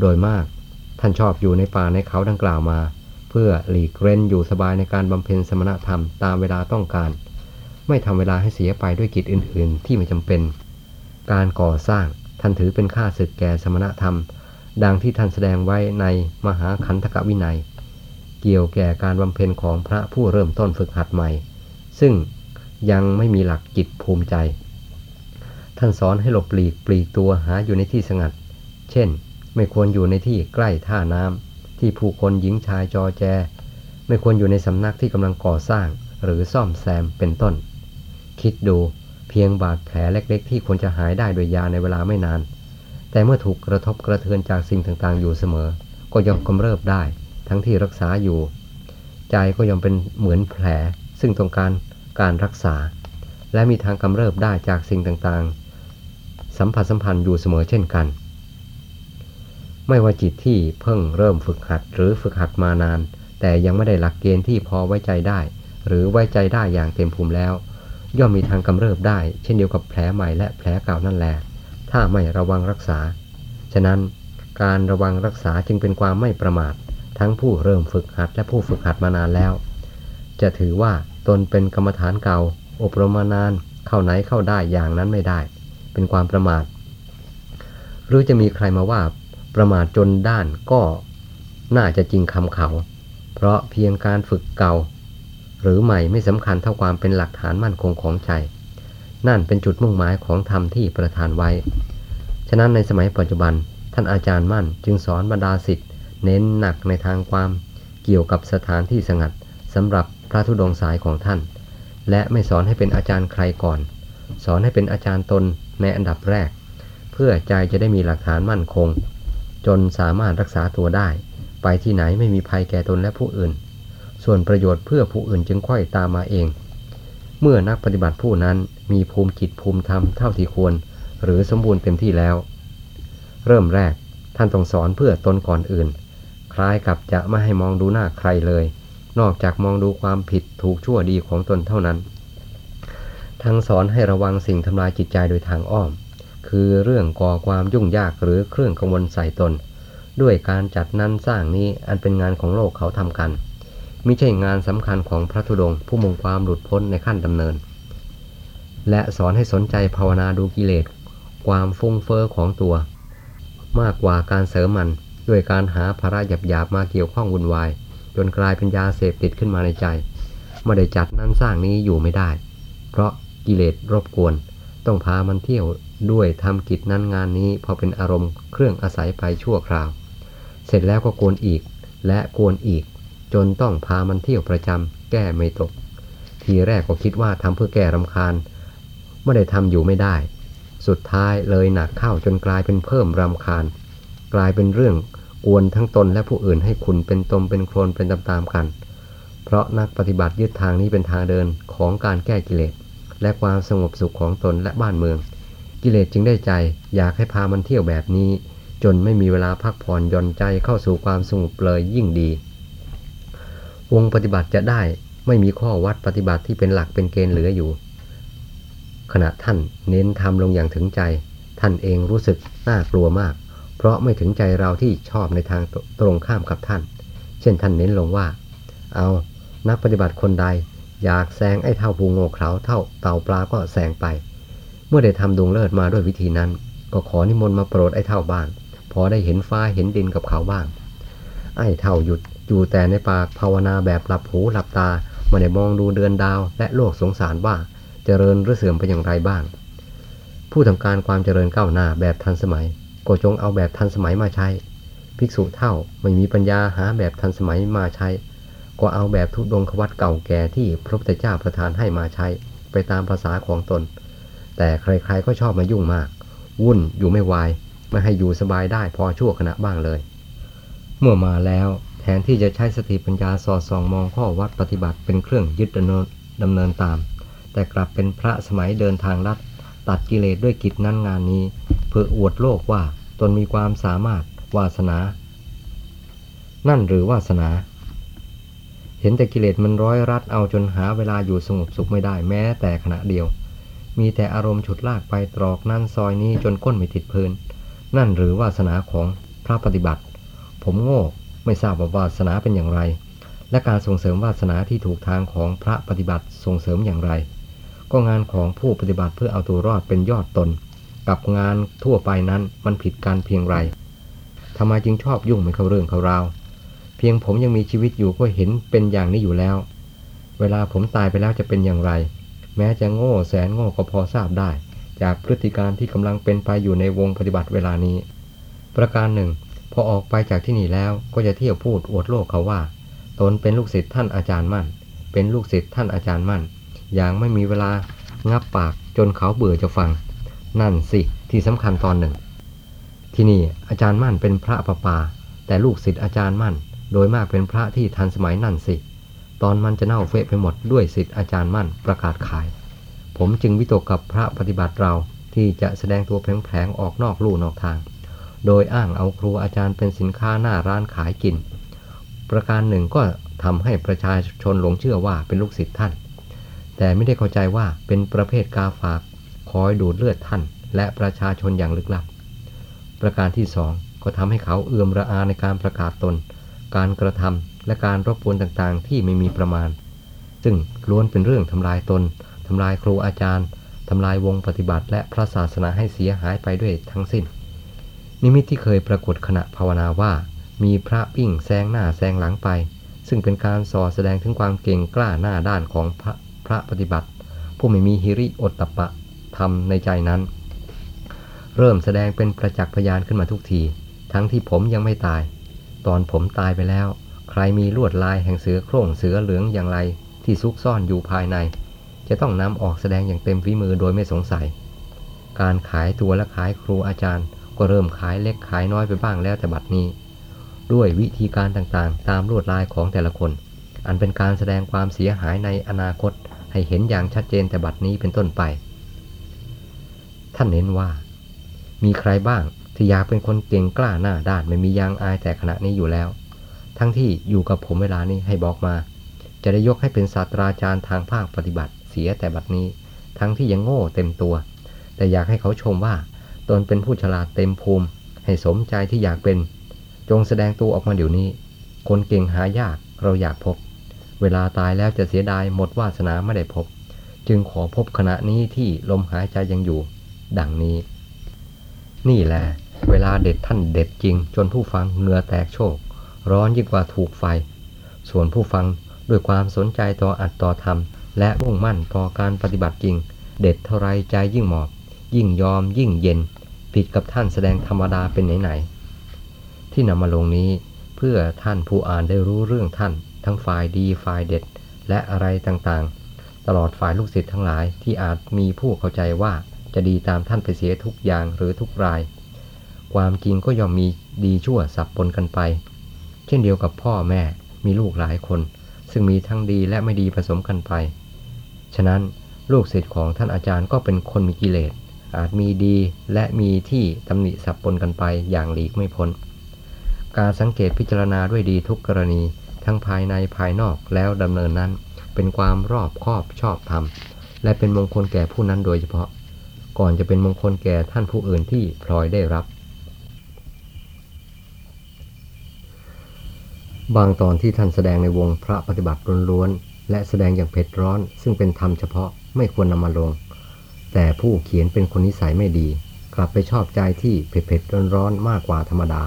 โดยมากท่านชอบอยู่ในป่าในเขาดังกล่าวมา เพื่อหลีกเร้นอยู่สบายในการบำเพ็ญสมณธรรมตามเวลาต้องการ ไม่ทำเวลาให้เสียไปด้วยกิจอื่น ๆ ที่ไม่จำเป็น การก่อสร้างท่านถือเป็นค่าศึกแก่สมณธรรม ดังที่ท่านแสดงไว้ในมหาขันธกวินัย เกี่ยวแก่การบำเพ็ญของพระผู้เริ่มต้นฝึกหัดใหม่ ซึ่งยังไม่มีหลักจิตภูมิใจ ท่านสอนให้หลบปลีกปลีกตัวหาอยู่ในที่สงัด เช่น ไม่ควรอยู่ในที่ใกล้ท่าน้ำที่ผู้คนหญิงชายจอแจ ไม่ควรอยู่ในสำนักที่กำลังก่อสร้างหรือซ่อมแซมเป็นต้น คิดดูเพียงบาดแผลเล็ก ๆ ที่ควรจะหายได้โดยยาในเวลาไม่นาน แต่เมื่อถูกกระทบกระเทือนจากสิ่งต่างๆ อยู่เสมอ ก็ย่อมกำเริบได้ ทั้งที่รักษาอยู่ ใจก็ย่อมเป็นเหมือนแผล ซึ่งต้องการการรักษา และมีทางกำเริบได้จากสิ่งต่างๆ สัมผัสสัมพันธ์อยู่เสมอเช่นกัน ไม่ว่าจิตที่เพิ่งเริ่มฝึกหัดหรือฝึกหัดมานาน แต่ยังไม่ได้หลักเกณฑ์ที่พอไว้ใจได้ หรือไว้ใจได้อย่างเต็มภูมิแล้ว ย่อมมีทางกำเริบได้ เช่นเดียวกับแผลใหม่และแผลเก่านั่นแหละถ้าไม่ระวังรักษา ฉะนั้นการระวังรักษาจึงเป็นความไม่ประมาท ทั้งผู้เริ่มฝึกหัดและผู้ฝึกหัดมานานแล้ว จะถือว่าตนเป็นกรรมฐานเก่า อบรมมานานเข้าไหนเข้าได้อย่างนั้นไม่ได้ เป็นความประมาท หรือจะมีใครมาว่าประมาทจนด้านก็น่าจะจริงคำเขา เพราะเพียงการฝึกเก่า หรือใหม่ไม่สำคัญเท่าความเป็นหลักฐานมั่นคงของใจนั่นเป็นจุดมุ่งหมายของธรรมที่ประทานไว้ ฉะนั้นในสมัยปัจจุบันท่านอาจารย์มั่นจึงสอนบรรดาสิทธิ์เน้นหนักในทางความเกี่ยวกับสถานที่สงัดสำหรับพระธุดงสายของท่าน และไม่สอนให้เป็นอาจารย์ใครก่อน สอนให้เป็นอาจารย์ตนในอันดับแรก เพื่อใจจะได้มีหลักฐานมั่นคง จนสามารถรักษาตัวได้ ไปที่ไหนไม่มีภัยแก่ตนและผู้อื่น ส่วนประโยชน์เพื่อผู้อื่นจึงค่อยตามมาเอง เมื่อนักปฏิบัติผู้นั้นมีภูมิจิตภูมิธรรมเท่าที่ควร หรือสมบูรณ์เต็มที่แล้ว เริ่มแรกท่านต้องสอนเพื่อตนก่อนอื่น คล้ายกับจะไม่ให้มองดูหน้าใครเลย นอกจากมองดูความผิดถูกชั่วดีของตนเท่านั้น ทั้งสอนให้ระวังสิ่งทำลายจิตใจโดยทางอ้อม คือเรื่องก่อความยุ่งยากหรือเครื่องกังวลใส่ตน ด้วยการจัดนั้นสร้างนี้อันเป็นงานของโลกเขาทำกัน ม่ใช่งานสำคัญของพระธุดงค์ผู้มุ่งความหลุดพ้นในขั้นดำเนิน และสอนให้สนใจภาวนาดูกิเลส ความฟุ้งเฟอ้อของตัว มากกว่าการเสริมมันด้วยการหาภาระหยาบๆมาเกี่ยวข้องวุ่นวาย จนกลายเป็นยาเสพติดขึ้นมาในใจไม่ได้จัดนั้นสร้างนี้อยู่ไม่ได้ เพราะกิเลสรบกวน ต้องพามันเที่ยวด้วยทำกิจนั้นงานนี้พอเป็นอารมณ์เครื่องอาศัยไปชั่วคราว เสร็จแล้วก็กวนอีกและกวนอีก จนต้องพามันเที่ยวประจำแก้ไม่ตก ทีแรกก็คิดว่าทำเพื่อแก้รำคาญ ไม่ได้ทำอยู่ไม่ได้ สุดท้ายเลยหนักเข้าจนกลายเป็นเพิ่มรำคาญ กลายเป็นเรื่องกวนทั้งตนและผู้อื่นให้คุณเป็นตมเป็นโคลนเป็นตามๆกัน เพราะนักปฏิบัติยึดทางนี้เป็นทางเดินของการแก้กิเลส และความสงบสุขของตนและบ้านเมือง กิเลสจึงได้ใจอยากให้พามันเที่ยวแบบนี้ จนไม่มีเวลาพักผ่อนย่อนใจเข้าสู่ความสงบเลยยิ่งดี วงปฏิบัติจะได้ไม่มีข้อวัดปฏิบัติที่เป็นหลักเป็นเกณฑ์เหลืออยู่ ขณะท่านเน้นทำลงอย่างถึงใจ ท่านเองรู้สึกน่ากลัวมาก เพราะไม่ถึงใจเราที่ชอบในทางตรงข้ามกับท่าน เช่นท่านเน้นลงว่า เอานักปฏิบัติคนใด อยากแซงไอ้เท่าภูโง่เขาเท่าเต่าปลาก็แซงไป เมื่อได้ทำดวงเลิศมาด้วยวิธีนั้น ก็ขอนิมนต์มาโปรดไอ้เท่าบ้างพอได้เห็นฟ้าเห็นดินกับเขาบ้าง ไอ้เท่าหยุด อยู่แต่ในปากภาวนาแบบหลับหูหลับตาไม่ได้มองดูเดือนดาวและโลกสงสารว่าเจริญหรือเสื่อมไปอย่างไรบ้าง ผู้ทำการความเจริญก้าวหน้าแบบทันสมัย ก็จงเอาแบบทันสมัยมาใช้ ภิกษุเท่าไม่มีปัญญาหาแบบทันสมัยมาใช้ ก็เอาแบบทุดงควัตเก่าแก่ที่พระพุทธเจ้าประทานให้มาใช้ ไปตามภาษาของตน แต่ใครๆก็ชอบมายุ่งมาก วุ่นอยู่ไม่วายไม่ให้อยู่สบายได้พอชั่วขณะบ้างเลย เมื่อมาแล้ว แทนที่จะใช้สติปัญญาสอดส่องมองข้อวัดปฏิบัติเป็นเครื่องยึดดำเนินตาม แต่กลับเป็นพระสมัยเดินทางลัด ตัดกิเลสด้วยกิจนั้นงานนี้ เพื่ออวดโลกว่าตนมีความสามารถวาสนา นั่นหรือวาสนา เห็นแต่กิเลสมันร้อยรัดเอาจนหาเวลาอยู่สงบสุขไม่ได้แม้แต่ขณะเดียว มีแต่อารมณ์ฉุดลากไปตรอกนั่นซอยนี้จนก้นไม่ติดพื้น นั่นหรือวาสนาของพระปฏิบัติ ผมโง่ ไม่ทราบว่าวาสนาเป็นอย่างไร และการส่งเสริมวาสนาที่ถูกทางของพระปฏิบัติส่งเสริมอย่างไร ก็งานของผู้ปฏิบัติเพื่อเอาตัวรอดเป็นยอดตน กับงานทั่วไปนั้นมันผิดกันเพียงไรทำไมจึงชอบยุ่งไม่เข้าเรื่องเข้าราวเพียงผมยังมีชีวิตอยู่ก็เห็นเป็นอย่างนี้อยู่แล้ว เวลาผมตายไปแล้วจะเป็นอย่างไร แม้จะโง่แสนโง่ก็พอทราบได้ จากพฤติการที่กำลังเป็นไปอยู่ในวงปฏิบัติเวลานี้ ประการหนึ่ง พอออกไปจากที่นี่แล้วก็จะเที่ยวพูดอวดโลกเขาว่า ตนเป็นลูกศิษย์ท่านอาจารย์มั่น เป็นลูกศิษย์ท่านอาจารย์มั่น อย่างไม่มีเวลางับปากจนเขาเบื่อจะฟัง นั่นสิที่สำคัญตอนหนึ่ง ที่นี่อาจารย์มั่นเป็นพระประปา แต่ลูกศิษย์อาจารย์มั่น โดยมากเป็นพระที่ทันสมัยนั่นสิ ตอนมันจะเน่าเฟะไปหมดด้วยศิษย์อาจารย์มั่นประกาศขาย ผมจึงวิตกกับพระปฏิบัติเราที่จะแสดงตัวแผลงๆออกนอกลู่นอกทาง โดยอ้างเอาครูอาจารย์เป็นสินค้าหน้าร้านขายกิน ประการหนึ่งก็ทำให้ประชาชนหลงเชื่อว่าเป็นลูกศิษย์ท่าน แต่ไม่ได้เข้าใจว่าเป็นประเภทกาฝากคอยดูดเลือดท่าน และประชาชนอย่างลึกลับ ประการที่สองก็ทำให้เขาเอื่อมระอาในการประกาศตน การกระทำและการรบกวนต่างๆ ที่ไม่มีประมาณ ซึ่งล้วนเป็นเรื่องทำลายตนทำลายครูอาจารย์ทำลายวงปฏิบัติและพระศาสนาให้เสียหายไปด้วยทั้งสิ้น นิมิตที่เคยปรากฏขณะภาวนาว่ามีพระวิ่งแซงหน้าแซงหลังไป ซึ่งเป็นการสอแสดงถึงความเก่งกล้าหน้าด้านของพระพระปฏิบัติ ผู้ไม่มีฮิริโอตตปะธรรมในใจนั้น เริ่มแสดงเป็นประจักษ์พยานขึ้นมาทุกที ทั้งที่ผมยังไม่ตาย ตอนผมตายไปแล้ว ใครมีลวดลายแห่งเสือโคร่งเสือเหลืองอย่างไร ที่ซุกซ่อนอยู่ภายใน จะต้องนำออกแสดงอย่างเต็มฝีมือโดยไม่สงสัย การขายตัวและขายครูอาจารย์ ก็เริ่มขายเล็กขายน้อยไปบ้างแล้วแต่บัดนี้ ด้วยวิธีการต่างๆ ตามลวดลายของแต่ละคน อันเป็นการแสดงความเสียหายในอนาคตให้เห็นอย่างชัดเจนแต่บัดนี้เป็นต้นไป ท่านเน้นว่า มีใครบ้างที่อยากเป็นคนเก่งกล้าหน้าด้านไม่มียางอายแต่ขณะนี้อยู่แล้ว ทั้งที่อยู่กับผมเวลานี้ให้บอกมา จะได้ยกให้เป็นศาสตราจารย์ทางภาคปฏิบัติเสียแต่บัดนี้ ทั้งที่ยังโง่เต็มตัว แต่อยากให้เขาชมว่า ตนเป็นผู้ฉลาดเต็มภูมิ ให้สมใจที่อยากเป็น จงแสดงตัวออกมาเดี๋ยวนี้ คนเก่งหายากเราอยากพบ เวลาตายแล้วจะเสียดายหมดวาสนาไม่ได้พบ จึงขอพบขณะนี้ที่ลมหายใจยังอยู่ ดังนี้ นี่แหละ เวลาเด็ดท่านเด็ดจริง จนผู้ฟังเหงื่อแตกโชก ร้อนยิ่งกว่าถูกไฟ ส่วนผู้ฟังด้วยความสนใจต่ออัดต่อทำและมุ่งมั่นต่อการปฏิบัติจริง เด็ดเท่าไรใจยิ่งหมอบ ยิ่งยอมยิ่งเย็น ผิดกับท่านแสดงธรรมดาเป็นไหนๆที่นำมาลงนี้เพื่อท่านผู้อ่านได้รู้เรื่องท่าน ทั้งฝ่ายดีฝ่ายเด็ด และอะไรต่างๆ ตลอดฝ่ายลูกศิษย์ทั้งหลายที่อาจมีผู้เข้าใจว่าจะดีตามท่านไปเสียทุกอย่างหรือทุกราย ความจริงก็ย่อมมีดีชั่วสับปนกันไป เช่นเดียวกับพ่อแม่มีลูกหลายคน ซึ่งมีทั้งดีและไม่ดีผสมกันไป ฉะนั้นลูกศิษย์ของท่านอาจารย์ก็เป็นคนมีกิเลส อาจมีดีและมีที่ตำหนิสับปนกันไปอย่างหลีกไม่พ้น การสังเกตพิจารณาด้วยดีทุกกรณีทั้งภายในภายนอกแล้วดำเนินนั้น เป็นความรอบคอบชอบธรรม และเป็นมงคลแก่ผู้นั้นโดยเฉพาะ ก่อนจะเป็นมงคลแก่ท่านผู้อื่นที่พลอยได้รับ บางตอนที่ท่านแสดงในวงพระปฏิบัติล้วนๆและแสดงอย่างเผ็ดร้อน ซึ่งเป็นธรรมเฉพาะไม่ควรนำมาลง แต่ผู้เขียนเป็นคนนิสัยไม่ดี กลับไปชอบใจที่เผ็ดๆร้อนๆมากกว่าธรรมดา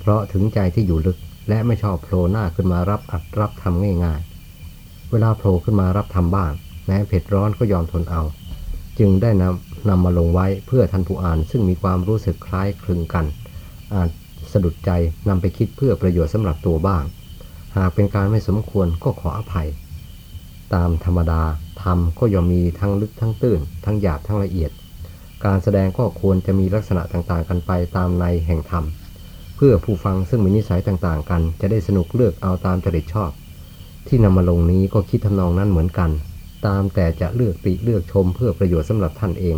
เพราะถึงใจที่อยู่ลึกและไม่ชอบโผล่หน้าขึ้นมารับอัดรับทำง่ายๆ เวลาโผล่ขึ้นมารับทำบ้าง แม้เผ็ดร้อนก็ยอมทนเอา จึงได้นำนำมาลงไว้เพื่อท่านผู้อ่านซึ่งมีความรู้สึกคล้ายคลึงกัน อาจสะดุดใจนำไปคิดเพื่อประโยชน์สำหรับตัวบ้าง หากเป็นการไม่สมควรก็ขออภัย ตามธรรมดา ธรรมก็ย่อมมีทั้งลึกทั้งตื้น ทั้งหยาบทั้งละเอียด การแสดงก็ควรจะมีลักษณะต่างๆ กันไปตามในแห่งธรรม เพื่อผู้ฟังซึ่งมีนิสัยต่างๆ กัน จะได้สนุกเลือกเอาตามจริตชอบ ที่นำมาลงนี้ก็คิดทำนองนั้นเหมือนกัน ตามแต่จะเลือกติเลือกชมเพื่อประโยชน์สำหรับท่านเอง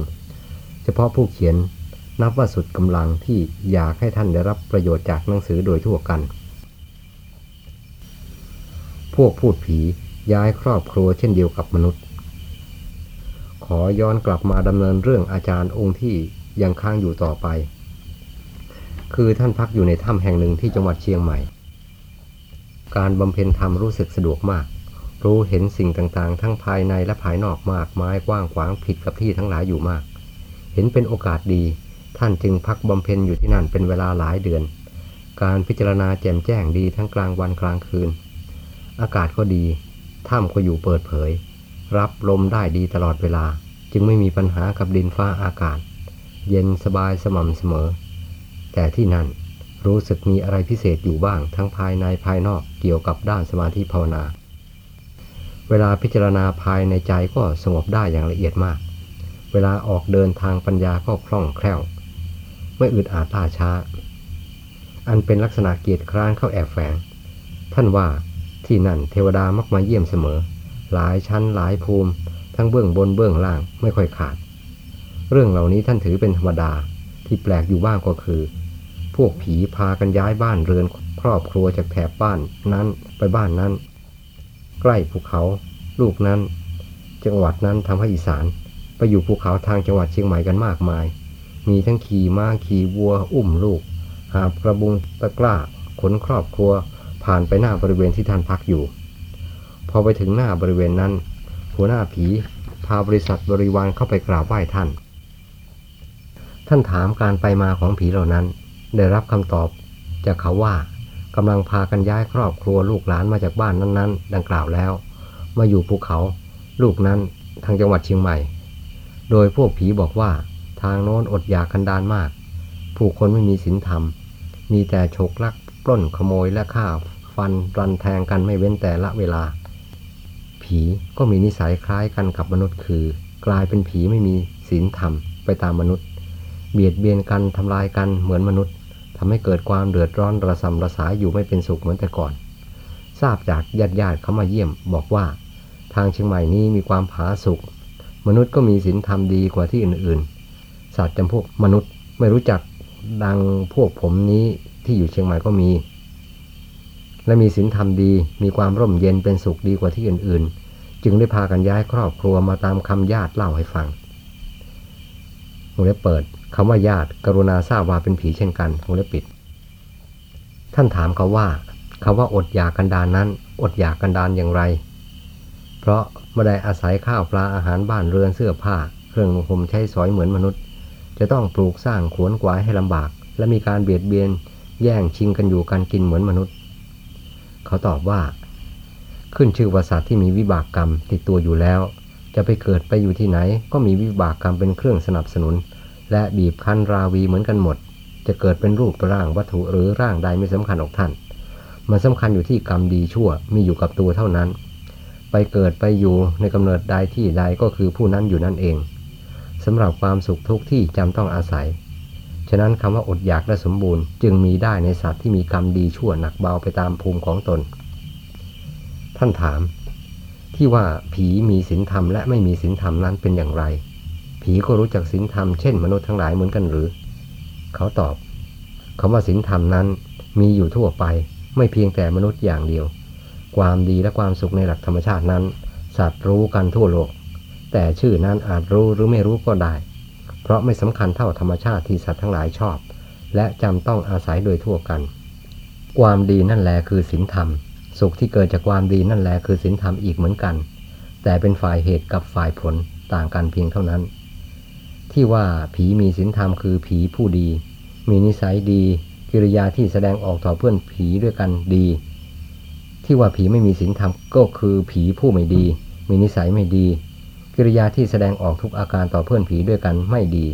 เฉพาะผู้เขียนนับว่าสุดกำลังที่อยากให้ท่านได้รับประโยชน์จากหนังสือโดยทั่วกัน พวกพูดผีย้ายครอบครัวเช่นเดียวกับมนุษย์ ขอย้อนกลับมาดำเนินเรื่องอาจารย์องค์ที่ยังค้างอยู่ต่อไป คือท่านพักอยู่ในถ้ำแห่งหนึ่งที่จังหวัดเชียงใหม่ การบำเพ็ญธรรมรู้สึกสะดวกมาก รู้เห็นสิ่งต่างๆ ทั้งภายในและภายนอกมากไม้กว้างขวางผิดกับที่ทั้งหลายอยู่มาก เห็นเป็นโอกาสดี ท่านจึงพักบำเพ็ญอยู่ที่นั่นเป็นเวลาหลายเดือน การพิจารณาแจ่มแจ้งดีทั้งกลางวันกลางคืน อากาศก็ดี ถ้ำก็อยู่เปิดเผย รับลมได้ดีตลอดเวลา จึงไม่มีปัญหากับดินฟ้าอากาศ เย็นสบายสม่ำเสมอ แต่ที่นั่นรู้สึกมีอะไรพิเศษอยู่บ้างทั้งภายในภายนอกเกี่ยวกับด้านสมาธิภาวนา เวลาพิจารณาภายในใจก็สงบได้อย่างละเอียดมาก เวลาออกเดินทางปัญญาก็คล่องแคล่ว ไม่อึดอาดล่าช้า อันเป็นลักษณะเกียรติคร้านเข้าแอบแฝง ท่านว่าที่นั่นเทวดามักมาเยี่ยมเสมอ หลายชั้นหลายภูมิ ทั้งเบื้องบนเบื้องล่างไม่ค่อยขาด เรื่องเหล่านี้ท่านถือเป็นธรรมดาที่แปลกอยู่บ้างก็คือ พวกผีพากันย้ายบ้านเรือนครอบครัวจากแถบบ้านนั้นไปบ้านนั้น ใกล้ภูเขา ลูกนั้น จังหวัดนั้นทำให้อีสาน ไปอยู่ภูเขาทางจังหวัดเชียงใหม่กันมากมาย มีทั้งขี่ม้าขี่วัว อุ้มลูก หาบกระบุงตะกร้าขนครอบครัวผ่านไปหน้าบริเวณที่ท่านพักอยู่ อไปถึงหน้าบริเวณนั้น หัวหน้าผีพาบริษัทบริวารเข้าไปกราบไหว้ท่าน ท่านถามการไปมาของผีเหล่านั้น ได้รับคำตอบจากเขาว่ากำลังพากันย้ายครอบครัวลูกหลานมาจากบ้านนั้น ๆ ดังกล่าวแล้ว มาอยู่ภูเขา ลูกนั้นทางจังหวัดเชียงใหม่ โดยพวกผีบอกว่าทางโน้นอดอยากคันดานมาก ผู้คนไม่มีศีลธรรม มีแต่ฉกลักปล้นขโมยและฆ่าฟันรันแทงกันไม่เว้นแต่ละเวลา ผีก็มีนิสัยคล้ายกันกับมนุษย์คือ กลายเป็นผีไม่มีศีลธรรมไปตามมนุษย์ เบียดเบียนกันทำลายกันเหมือนมนุษย์ทำให้เกิดความเดือดร้อนระสำระสายอยู่ไม่เป็นสุขเหมือนแต่ก่อน ทราบจากญาติญาติเขามาเยี่ยม บอกว่า ทางเชียงใหม่นี้มีความผาสุกมนุษย์ก็มีศีลธรรมดีกว่าที่อื่นๆ สัตว์จำพวกมนุษย์ไม่รู้จักดังพวกผมนี้ที่อยู่เชียงใหม่ก็มี และมีศีลธรรมดี มีความร่มเย็นเป็นสุขดีกว่าที่อื่นๆ จึงได้พากันย้ายครอบครัวมาตามคำญาติเล่าให้ฟังวงเล็บเปิดคำว่าญาติ กรุณาทราบว่าเป็นผีเช่นกันวงเล็บปิด ท่านถามเขาว่าคำว่าอดอยากกันดานนั้น อดอยากกันดานอย่างไร เพราะไม่ได้อาศัยข้าวปลาอาหารบ้านเรือนเสื้อผ้า เครื่องนุ่งห่มใช้สอยเหมือนมนุษย์ จะต้องปลูกสร้างขวนกวายให้ลำบาก และมีการเบียดเบียน แย่งชิงกันอยู่การกินเหมือนมนุษย์ เขาตอบว่า ขึ้นชื่อว่าสัตว์ที่มีวิบากกรรมติดตัวอยู่แล้ว จะไปเกิดไปอยู่ที่ไหน ก็มีวิบากกรรมเป็นเครื่องสนับสนุน และบีบคั้นราวีเหมือนกันหมด จะเกิดเป็นรูปร่างวัตถุหรือร่างใดไม่สำคัญออกท่าน มันสำคัญอยู่ที่กรรมดีชั่วมีอยู่กับตัวเท่านั้น ไปเกิดไปอยู่ในกำเนิดใดที่ใดก็คือผู้นั้นอยู่นั่นเองสำหรับความสุขทุกข์ที่จำต้องอาศัย ฉะนั้นคำว่าอดอยากและสมบูรณ์ จึงมีได้ในสัตว์ที่มีกรรมดีชั่วหนักเบาไปตามภูมิของตน ท่านถาม ที่ว่าผีมีศีลธรรมและไม่มีศีลธรรมนั้นเป็นอย่างไร ผีก็รู้จักศีลธรรมเช่นมนุษย์ทั้งหลายเหมือนกันหรือ เขาตอบคำว่าศีลธรรมนั้นมีอยู่ทั่วไป ไม่เพียงแต่มนุษย์อย่างเดียว ความดีและความสุขในหลักธรรมชาตินั้น สัตว์รู้กันทั่วโลก แต่ชื่อนั้นอาจรู้หรือไม่รู้ก็ได้ เพราะไม่สำคัญเท่าธรรมชาติที่สัตว์ทั้งหลายชอบ และจำต้องอาศัยโดยทั่วกัน ความดีนั่นแหละคือศีลธรรม สุขที่เกิดจากความดีนั่นแหละคือศีลธรรมอีกเหมือนกัน แต่เป็นฝ่ายเหตุกับฝ่ายผลต่างกันเพียงเท่านั้น ที่ว่าผีมีศีลธรรมคือผีผู้ดี มีนิสัยดี กิริยาที่แสดงออกต่อเพื่อนผีด้วยกันดี ที่ว่าผีไม่มีศีลธรรมก็คือผีผู้ไม่ดี มีนิสัยไม่ดี กิริยาที่แสดงออกทุกอาการต่อเพื่อนผีด้วยกันไม่ดี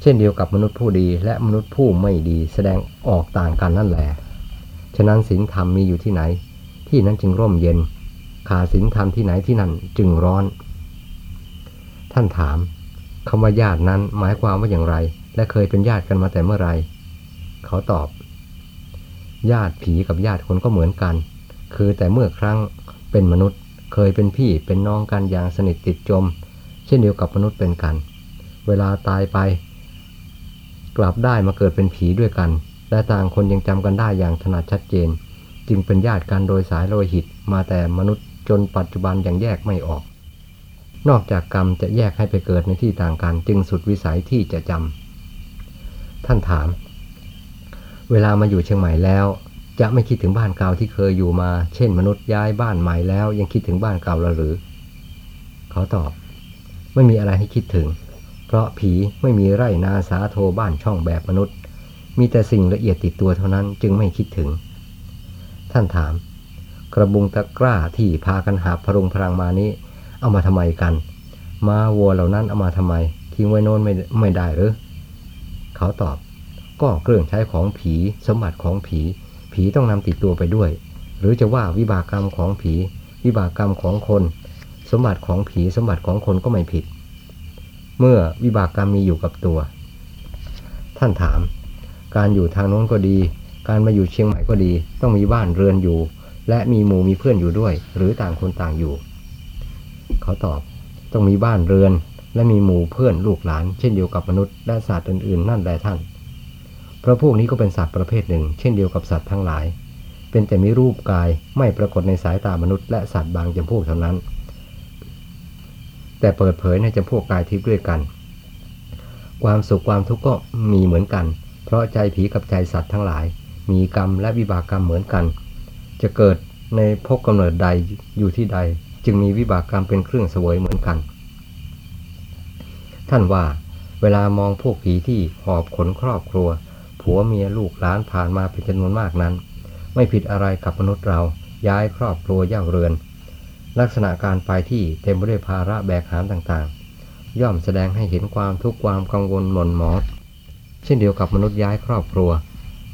เช่นเดียวกับมนุษย์ผู้ดีและมนุษย์ผู้ไม่ดีแสดงออกต่างกันนั่นแหละฉะนั้นศีลธรรมมีอยู่ที่ไหน ที่นั้นจึงร่มเย็น ขาดศีลธรรมที่ไหนที่นั่นจึงร้อน ท่านถามคำว่าญาตินั้นหมายความว่าอย่างไร และเคยเป็นญาติกันมาแต่เมื่อไรเขาตอบ ญาติผีกับญาติคนก็เหมือนกัน คือแต่เมื่อครั้งเป็นมนุษย์ เคยเป็นพี่เป็นน้องกันอย่างสนิทติดจม เช่นเดียวกับมนุษย์เป็นกัน เวลาตายไป กลับได้มาเกิดเป็นผีด้วยกัน และต่างคนยังจำกันได้อย่างถนัดชัดเจน จึงเป็นญาติกันโดยสายโลหิต มาแต่มนุษย์จนปัจจุบันยังแยกไม่ออก นอกจากกรรมจะแยกให้ไปเกิดในที่ต่างกัน จึงสุดวิสัยที่จะจำท่านถาม เวลามาอยู่เชียงใหม่แล้ว จะไม่คิดถึงบ้านเก่าที่เคยอยู่มา เช่นมนุษย์ย้ายบ้านใหม่แล้ว ยังคิดถึงบ้านเก่าลหรือ เขาตอบ ไม่มีอะไรให้คิดถึง เพราะผีไม่มีไร่นาสาโทบ้านช่องแบบมนุษย์ มีแต่สิ่งละเอียดติดตัวเท่านั้นจึงไม่คิดถึง ท่านถาม กระบุงตะกร้าที่พากันหาพรุงพลังมานี้ เอามาทำไมกัน มาวัวเหล่านั้นเอามาทำไม ทิ้งไว้โน้นไม่ไม่ได้หรือ เขาตอบ ก็เครื่องใช้ของผีสมบัติของผี ผีต้องนำติดตัวไปด้วย หรือจะว่าวิบากกรรมของผี วิบากกรรมของคน สมบัติของผีสมบัติของคนก็ไม่ผิด เมื่อวิบากกรรมมีอยู่กับตัว ท่านถาม การอยู่ทางโน้นก็ดี การมาอยู่เชียงใหม่ก็ดี ต้องมีบ้านเรือนอยู่ และมีหมู่มีเพื่อนอยู่ด้วย หรือต่างคนต่างอยู่ เขาตอบต้องมีบ้านเรือน และมีหมู่เพื่อนลูกหลาน เช่นเดียวกับมนุษย์และสัตว์อื่นๆ นั่นแหละท่าน เพราะพวกนี้ก็เป็นสัตว์ประเภทหนึ่ง เช่นเดียวกับสัตว์ทั้งหลาย เป็นแต่มีรูปกายไม่ปรากฏในสายตามนุษย์และสัตว์บางจำพวกเท่านั้น แต่เปิดเผยในจำพวกกายทิพย์ด้วยกัน ความสุขความทุกข์ก็มีเหมือนกัน เพราะใจผีกับใจสัตว์ทั้งหลาย มีกรรมและวิบากกรรมเหมือนกัน จะเกิดในภพกำเนิดใดอยู่ที่ใด จึงมีวิบากกรรมเป็นเครื่องเสวยเหมือนกัน ท่านว่า เวลามองพวกผีที่หอบขนครอบครัว ผัวเมียลูกหลานผ่านมาเป็นจำนวนมากนั้น ไม่ผิดอะไรกับมนุษย์เราย้ายครอบครัวย่าเรือน ลักษณะการไปที่เต็มไปด้วยภาระแบกหามต่างๆ ย่อมแสดงให้เห็นความทุกข์ความกังวลหม่นหมองเช่นเดียวกับมนุษย์ย้ายครอบครัว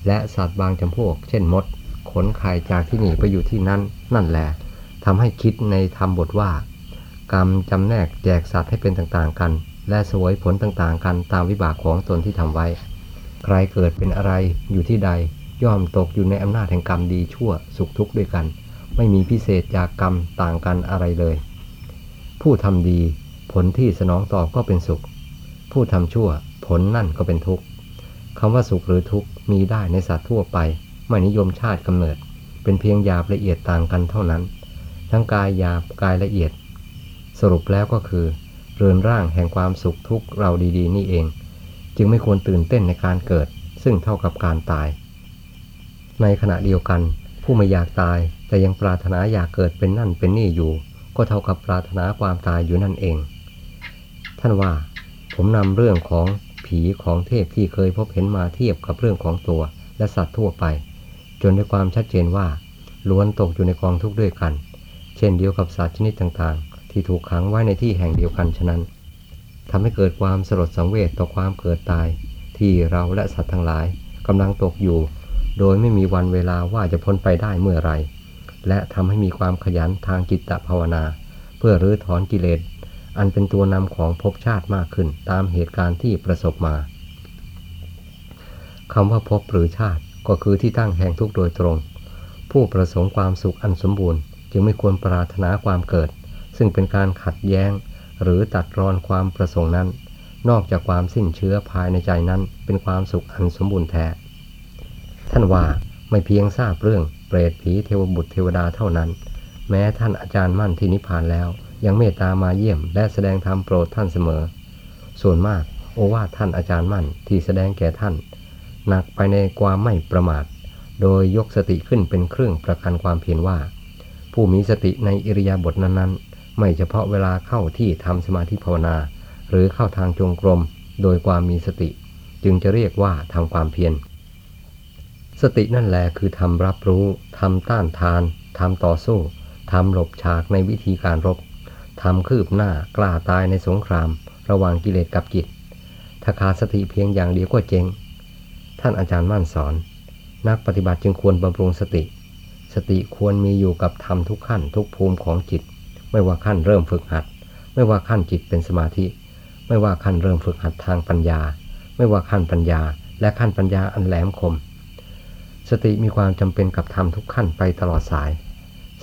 และสัตว์บางจำพวก เช่นมด ขนไข่จากที่นี่ไปอยู่ที่นั่นนั่นแหละทำให้คิดในธรรมบทว่า กรรมจำแนกแจกสัตว์ให้เป็นต่างๆกัน และสวยผลต่างๆกันตามวิบากของตนที่ทำไว้ ใครเกิดเป็นอะไรอยู่ที่ใด ย่อมตกอยู่ในอำนาจแห่งกรรมดีชั่วสุขทุกข์ด้วยกัน ไม่มีพิเศษจากกรรมต่างกันอะไรเลย ผู้ทำดีผลที่สนองตอบก็เป็นสุข ผู้ทำชั่วผลนั่นก็เป็นทุกข์คำว่าสุขหรือทุกข์มีได้ในสัตว์ทั่วไป ไม่นิยมชาติกำเนิด เป็นเพียงหยาบละเอียดต่างกันเท่านั้น ทั้งกายหยาบกายละเอียด สรุปแล้วก็คือ เรือนร่างแห่งความสุขทุกข์เราดีๆ นี่เอง จึงไม่ควรตื่นเต้นในการเกิด ซึ่งเท่ากับการตาย ในขณะเดียวกัน ผู้ไม่อยากตายแต่ยังปรารถนาอยากเกิดเป็นนั่นเป็นนี่อยู่ ก็เท่ากับปรารถนาความตายอยู่นั่นเอง ท่านว่า ผมนำเรื่องของผีของเทพที่เคยพบเห็นมาเทียบกับเรื่องของตัว และสัตว์ทั่วไป จนได้ความชัดเจนว่าล้วนตกอยู่ในกองทุกข์ด้วยกัน เช่นเดียวกับสัตว์ชนิดต่างๆ ที่ถูกขังไว้ในที่แห่งเดียวกันฉะนั้น ทำให้เกิดความสลดสังเวชต่อความเกิดตาย ที่เราและสัตว์ทั้งหลายกำลังตกอยู่ โดยไม่มีวันเวลาว่าจะพ้นไปได้เมื่อไร และทำให้มีความขยันทางจิตภาวนา เพื่อรื้อถอนกิเลส อันเป็นตัวนำของภพชาติมากขึ้นตามเหตุการณ์ที่ประสบมาคำว่าภพหรือชาติก็คือที่ตั้งแห่งทุกโดยตรง ผู้ประสงค์ความสุขอันสมบูรณ์ จึงไม่ควรปรารถนาความเกิด ซึ่งเป็นการขัดแย้ง หรือตัดรอนความประสงค์นั้น นอกจากความสิ้นเชื้อภายในใจนั้นเป็นความสุขอันสมบูรณ์แท้ ท่านว่าไม่เพียงทราบเรื่องเปรตผีเทวบุตรเทวดาเท่านั้น แม้ท่านอาจารย์มั่นที่นิพพานแล้ว ยังเมตตามาเยี่ยมและแสดงธรรมโปรดท่านเสมอ ส่วนมากโอวาทท่านอาจารย์มั่นที่แสดงแก่ท่าน หนักไปในความไม่ประมาท โดยยกสติขึ้นเป็นเครื่องประกันความเพียรว่า ผู้มีสติในอิริยาบถนั้นๆ ไม่เฉพาะเวลาเข้าที่ทำสมาธิภาวนา หรือเข้าทางจงกรม โดยความมีสติ จึงจะเรียกว่าทำความเพียร สตินั่นแหละคือทำรับรู้ทำต้านทานทำต่อสู้ทำหลบฉากในวิธีการรบทำคืบหน้ากล้าตายในสงคราม ระหว่างกิเลสกับจิต ถ้าขาดสติเพียงอย่างเดียวก็เจ๊ง ท่านอาจารย์มั่นสอน นักปฏิบัติจึงควรบำรุงสติ สติควรมีอยู่กับธรรมทุกขั้นทุกภูมิของจิต ไม่ว่าขั้นเริ่มฝึกหัด ไม่ว่าขั้นจิตเป็นสมาธิ ไม่ว่าขั้นเริ่มฝึกหัดทางปัญญา ไม่ว่าขั้นปัญญา และขั้นปัญญาอันแหลมคม สติมีความจำเป็นกับธรรมทุกขั้นไปตลอดสาย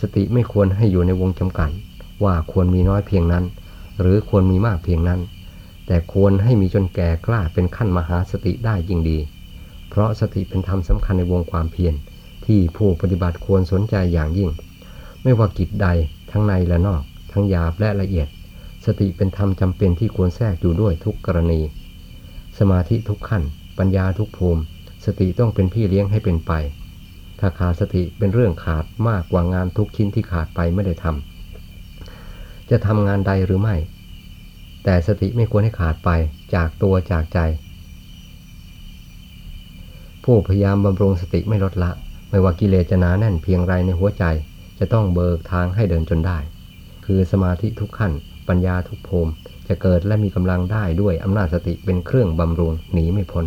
สติไม่ควรให้อยู่ในวงจำกัดว่าควรมีน้อยเพียงนั้น หรือควรมีมากเพียงนั้น แต่ควรให้มีจนแก่กล้าเป็นขั้นมหาสติได้ยิ่งดี เพราะสติเป็นธรรมสำคัญในวงความเพียรที่ผู้ปฏิบัติควรสนใจอย่างยิ่ง ไม่ว่ากิจใด ทั้งในและนอก ทั้งหยาบและละเอียด สติเป็นธรรมจำเป็นที่ควรแทรกอยู่ด้วยทุกกรณี สมาธิทุกขั้น ปัญญาทุกภูมิ สติต้องเป็นพี่เลี้ยงให้เป็นไป ถ้าขาดสติเป็นเรื่องขาดมากกว่างานทุกชิ้นที่ขาดไปไม่ได้ทำจะทำงานใดหรือไม่ แต่สติไม่ควรให้ขาดไปจากตัวจากใจ ผู้พยายามบำรุงสติไม่ลดละ ไม่ว่ากิเลสจะหนาแน่นเพียงไรในหัวใจ จะต้องเบิกทางให้เดินจนได้ คือสมาธิทุกขั้น ปัญญาทุกภูมิ จะเกิดและมีกำลังได้ด้วยอำนาจสติเป็นเครื่องบำรุงหนีไม่พ้น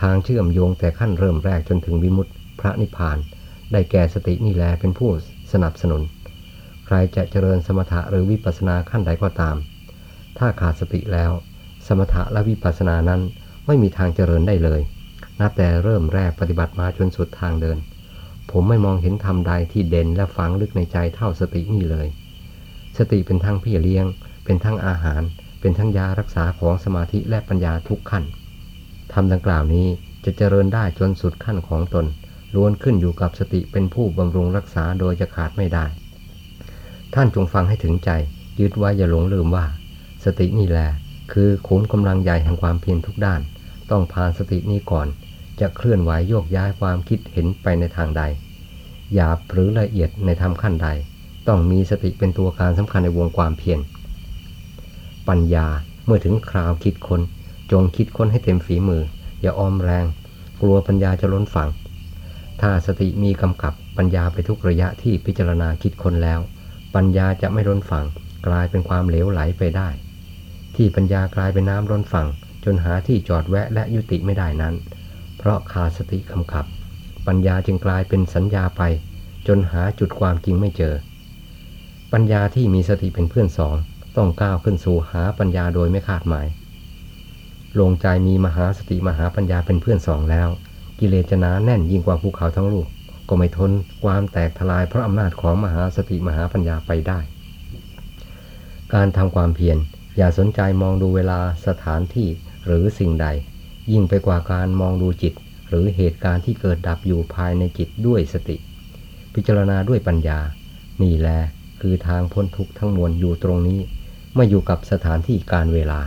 ทางเชื่อมโยงแต่ขั้นเริ่มแรกจนถึงวิมุตติพระนิพพาน ได้แก่สตินี่แลเป็นผู้สนับสนุน ใครจะเจริญสมถะหรือวิปัสสนาขั้นใดก็ตาม ถ้าขาดสติแล้ว สมถะและวิปัสสนานั้นไม่มีทางเจริญได้เลย นับแต่เริ่มแรกปฏิบัติมาจนสุดทางเดิน ผมไม่มองเห็นธรรมใดที่เด่นและฝังลึกในใจเท่าสตินี่เลย สติเป็นทั้งพี่เลี้ยง เป็นทั้งอาหาร เป็นทั้งยารักษาของสมาธิและปัญญาทุกขั้นธรรมดังกล่าวนี้จะเจริญได้จนสุดขั้นของตนล้วนขึ้นอยู่กับสติเป็นผู้บำรุงรักษาโดยจะขาดไม่ได้ ท่านจงฟังให้ถึงใจ ยึดไว้อย่าหลงลืมว่า สตินี่แหละคือขุมกำลังใหญ่แห่งความเพียรทุกด้าน ต้องผ่านสตินี้ก่อน จะเคลื่อนไหวโยกย้ายความคิดเห็นไปในทางใด หยาบหรือละเอียดในธรรมขั้นใด ต้องมีสติเป็นตัวการสำคัญในวงความเพียร ปัญญาเมื่อถึงคราวคิดคนจงคิดค้นให้เต็มฝีมือ อย่าออมแรง กลัวปัญญาจะล้นฝั่ง ถ้าสติมีกำกับปัญญาไปทุกระยะที่พิจารณาคิดค้นแล้ว ปัญญาจะไม่ล้นฝั่ง กลายเป็นความเหลวไหลไปได้ ที่ปัญญากลายเป็นน้ำล้นฝั่งจนหาที่จอดแวะและยุติไม่ได้นั้น เพราะขาดสติกำกับ ปัญญาจึงกลายเป็นสัญญาไป จนหาจุดความจริงไม่เจอ ปัญญาที่มีสติเป็นเพื่อนสองต้องก้าวขึ้นสู่หาปัญญาโดยไม่คาดหมาย ลงใจมีมหาสติมหาปัญญาเป็นเพื่อนสองแล้ว กิเลสจะหนาแน่นยิ่งกว่าภูเขาทั้งลูก ก็ไม่ทนความแตกทลายเพราะอำนาจของมหาสติมหาปัญญาไปได้ การทำความเพียรอย่าสนใจมองดูเวลาสถานที่หรือสิ่งใด ยิ่งไปกว่าการมองดูจิต หรือเหตุการณ์ที่เกิดดับอยู่ภายในจิตด้วยสติ พิจารณาด้วยปัญญา นี่แหละคือทางพ้นทุกข์ทั้งมวลอยู่ตรงนี้ ไม่อยู่กับสถานที่การเวลา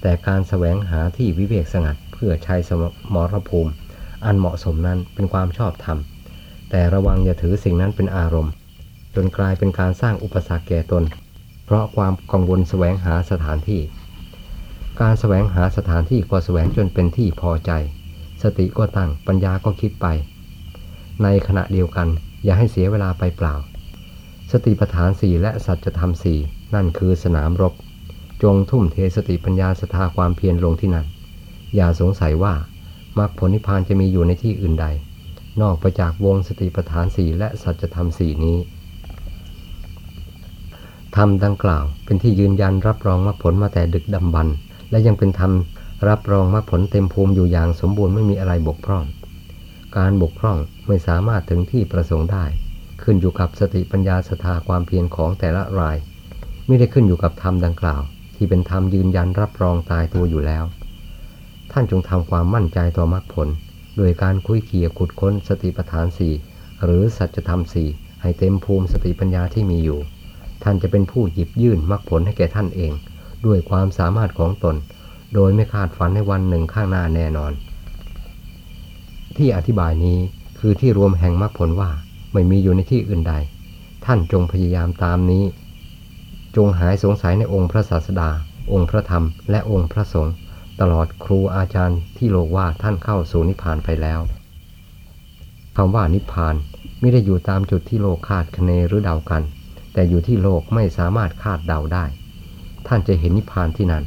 แต่การแสวงหาที่วิเวกสงัดเพื่อใช้สมรภูมิ อันเหมาะสมนั้นเป็นความชอบธรรม แต่ระวังอย่าถือสิ่งนั้นเป็นอารมณ์ จนกลายเป็นการสร้างอุปสรรคแก่ตน เพราะความกังวลแสวงหาสถานที่ การแสวงหาสถานที่ก็แสวงจนเป็นที่พอใจ สติก็ตั้งปัญญาก็คิดไป ในขณะเดียวกันอย่าให้เสียเวลาไปเปล่า สติปัฏฐานสี่และสัจธรรมสี่นั่นคือสนามรบ จงทุ่มเทสติปัญญาสถาความเพียรลงที่นั่น อย่าสงสัยว่ามรรคผลนิพพานจะมีอยู่ในที่อื่นใด นอกไปจากวงสติปัฏฐานสี่และสัจธรรมสี่นี้ธรรมดังกล่าวเป็นที่ยืนยันรับรองมรรคผลมาแต่ดึกดำบรรพ์ และยังเป็นธรรมรับรองมรรคผลเต็มภูมิอยู่อย่างสมบูรณ์ไม่มีอะไรบกพร่อง การบกพร่องไม่สามารถถึงที่ประสงค์ได้ ขึ้นอยู่กับสติปัญญาศรัทธาความเพียรของแต่ละราย ไม่ได้ขึ้นอยู่กับธรรมดังกล่าว ที่เป็นธรรมยืนยันรับรองตายตัวอยู่แล้ว ท่านจงทำความมั่นใจต่อมรรคผล โดยการคุยเคียขุดค้นสติปัฏฐานสี่หรือสัจธรรมสี่ให้เต็มภูมิสติปัญญาที่มีอยู่ ท่านจะเป็นผู้หยิบยื่นมรรคผลให้แก่ท่านเอง ด้วยความสามารถของตน โดยไม่คาดฝันในวันหนึ่งข้างหน้าแน่นอน ที่อธิบายนี้คือที่รวมแห่งมรรคผลว่าไม่มีอยู่ในที่อื่นใด ท่านจงพยายามตามนี้ จงหายสงสัยในองค์พระศาสดา องค์พระธรรม และองค์พระสงฆ์ตลอดครูอาจารย์ที่โลกว่าท่านเข้าสู่นิพพานไปแล้วคำว่านิพพานไม่ได้อยู่ตามจุดที่โลกคาดคะเนหรือเดากัน แต่อยู่ที่โลกไม่สามารถคาดเดาได้ ท่านจะเห็นนิพพานที่นั่น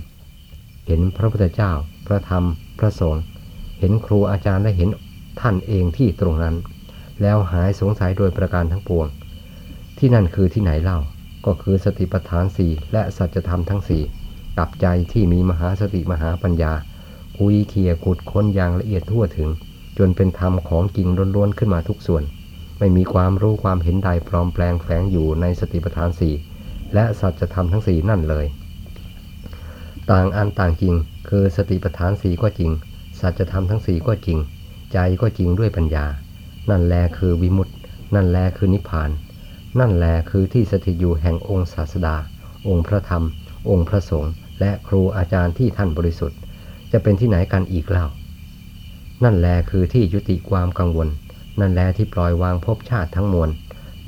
เห็นพระพุทธเจ้า พระธรรม พระสงฆ์ เห็นครูอาจารย์และเห็นท่านเองที่ตรงนั้น แล้วหายสงสัยโดยประการทั้งปวง ที่นั่นคือที่ไหนเล่า ก็คือสติปัฏฐานสี่และสัจธรรมทั้งสี่กับใจที่มีมหาสติมหาปัญญา คุยเคียขุดค้นอย่างละเอียดทั่วถึง จนเป็นธรรมของจริงล้วนๆขึ้นมาทุกส่วน ไม่มีความรู้ความเห็นใดปลอมแปลงแฝงอยู่ในสติปัฏฐานสี่และสัจธรรมทั้งสี่นั่นเลย ต่างอันต่างจริง คือสติปัฏฐานสี่ก็จริง สัจธรรมทั้งสี่ก็จริง ใจก็จริงด้วยปัญญา นั่นแลคือวิมุตติ นั่นแลคือนิพพาน นั่นแลคือที่สถิตอยู่แห่งองค์ศาสดา องค์พระธรรม องค์พระสงฆ์และครูอาจารย์ที่ท่านบริสุทธิ์ จะเป็นที่ไหนกันอีกเล่า นั่นแลคือที่ยุติความกังวล นั่นแลที่ปล่อยวางภพชาติทั้งมวล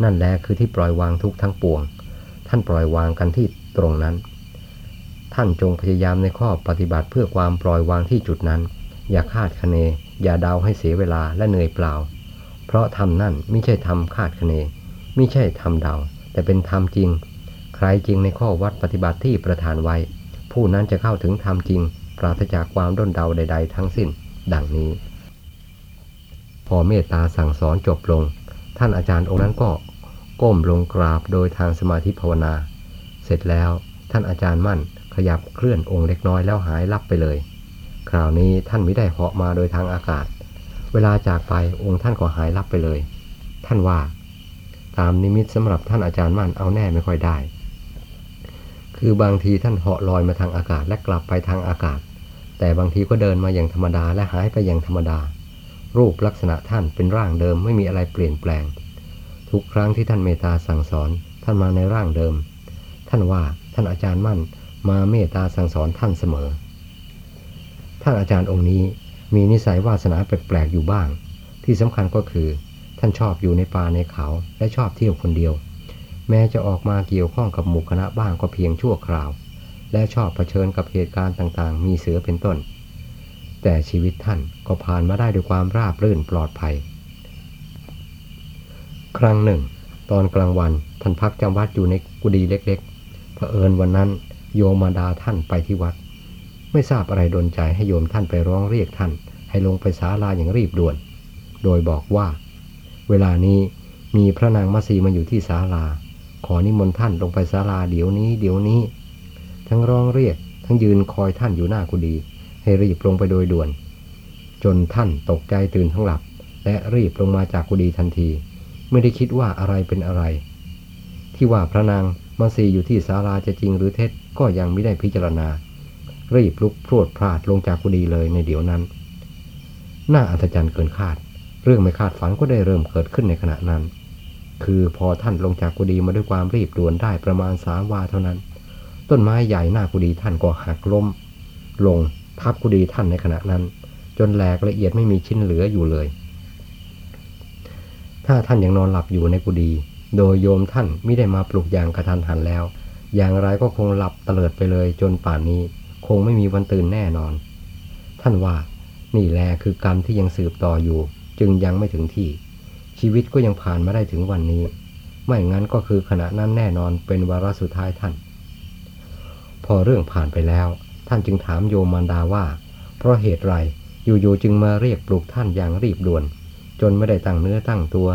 นั่นแลคือที่ปล่อยวางทุกทั้งปวง ท่านปล่อยวางกันที่ตรงนั้น ท่านจงพยายามในข้อปฏิบัติเพื่อความปล่อยวางที่จุดนั้น อย่าคาดคะเน อย่าเดาให้เสียเวลาและเหนื่อยเปล่า เพราะทำนั่นไม่ใช่ทำคาดคะเน ไม่ใช่ทำเดา แต่เป็นธรรมจริง ใครจริงในข้อวัดปฏิบัติที่ประทานไว้ ผู้นั้นจะเข้าถึงธรรมจริง ปราศจากความด้นเดาใด ๆ ทั้งสิ้น ดังนี้ พอเมตตาสั่งสอนจบลง ท่านอาจารย์องค์นั้นก็ก้มลงกราบโดยทางสมาธิภาวนา เสร็จแล้วท่านอาจารย์มั่น ยับเคลื่อนองค์เล็กน้อยแล้วหายลับไปเลย คราวนี้ท่านไม่ได้เหาะมาโดยทางอากาศ เวลาจากไปองค์ท่านก็หายลับไปเลย ท่านว่า ตามนิมิตสำหรับท่านอาจารย์มั่นเอาแน่ไม่ค่อยได้ คือบางทีท่านเหาะลอยมาทางอากาศและกลับไปทางอากาศ แต่บางทีก็เดินมาอย่างธรรมดาและหายไปอย่างธรรมดา รูปลักษณะท่านเป็นร่างเดิมไม่มีอะไรเปลี่ยนแปลง ทุกครั้งที่ท่านเมตตาสั่งสอนท่านมาในร่างเดิม ท่านว่าท่านอาจารย์มั่น มาเมตตาสั่งสอนท่านเสมอ ท่านอาจารย์องค์นี้มีนิสัยวาสนาแปลกๆอยู่บ้าง ที่สำคัญก็คือ ท่านชอบอยู่ในป่าในเขาและชอบเที่ยวคนเดียว แม้จะออกมาเกี่ยวข้องกับหมู่คณะบ้างก็เพียงชั่วคราว และชอบเผชิญกับเหตุการณ์ต่างๆ มีเสือเป็นต้น แต่ชีวิตท่านก็ผ่านมาได้ด้วยความราบรื่นปลอดภัย ครั้งหนึ่ง ตอนกลางวันท่านพักจำวัดอยู่ในกุฏิเล็กๆเผอิญวันนั้น โยมมาดาท่านไปที่วัด ไม่ทราบอะไรดนใจให้โยมท่านไปร้องเรียกท่าน ให้ลงไปศาลาอย่างรีบด่วน โดยบอกว่า เวลานี้มีพระนางมัสีมาอยู่ที่ศาลา ขอนิมนต์ท่านลงไปศาลาเดี๋ยวนี้เดี๋ยวนี้ ทั้งร้องเรียกทั้งยืนคอยท่านอยู่หน้ากุฏิให้รีบลงไปโดยด่วน จนท่านตกใจตื่นทั้งหลับ และรีบลงมาจากกุฏิทันที ไม่ได้คิดว่าอะไรเป็นอะไร ที่ว่าพระนางมาสีอยู่ที่ศาลาจะจริงหรือเท็จ ก็ยังไม่ได้พิจารณา รีบลุกพรวดพลาดลงจากกุฏิเลยในเดี๋ยวนั้น น่าอัศจรรย์เกินคาด เรื่องไม่คาดฝันก็ได้เริ่มเกิดขึ้นในขณะนั้น คือพอท่านลงจากกุฏิมาด้วยความรีบด่วนได้ประมาณสามวาเท่านั้น ต้นไม้ใหญ่หน้ากุฏิท่านก็หักล้ม ลงทับกุฏิท่านในขณะนั้น จนแหลกละเอียดไม่มีชิ้นเหลืออยู่เลย ถ้าท่านยังนอนหลับอยู่ในกุฏิโดยโยมท่านไม่ได้มาปลุกอย่างกระทันหันแล้ว อย่างไรก็คงหลับเตลิดไปเลยจนป่านนี้คงไม่มีวันตื่นแน่นอน ท่านว่านี่แลคือกรรมที่ยังสืบต่ออยู่ จึงยังไม่ถึงที่ ชีวิตก็ยังผ่านมาได้ถึงวันนี้ ไม่งั้นก็คือขณะนั้นแน่นอนเป็นวาระสุดท้ายท่าน พอเรื่องผ่านไปแล้ว ท่านจึงถามโยมมารดาว่า เพราะเหตุไรอยู่ๆจึงมาเรียกปลุกท่านอย่างรีบด่วน จนไม่ได้ตั้งเนื้อตั้งตัว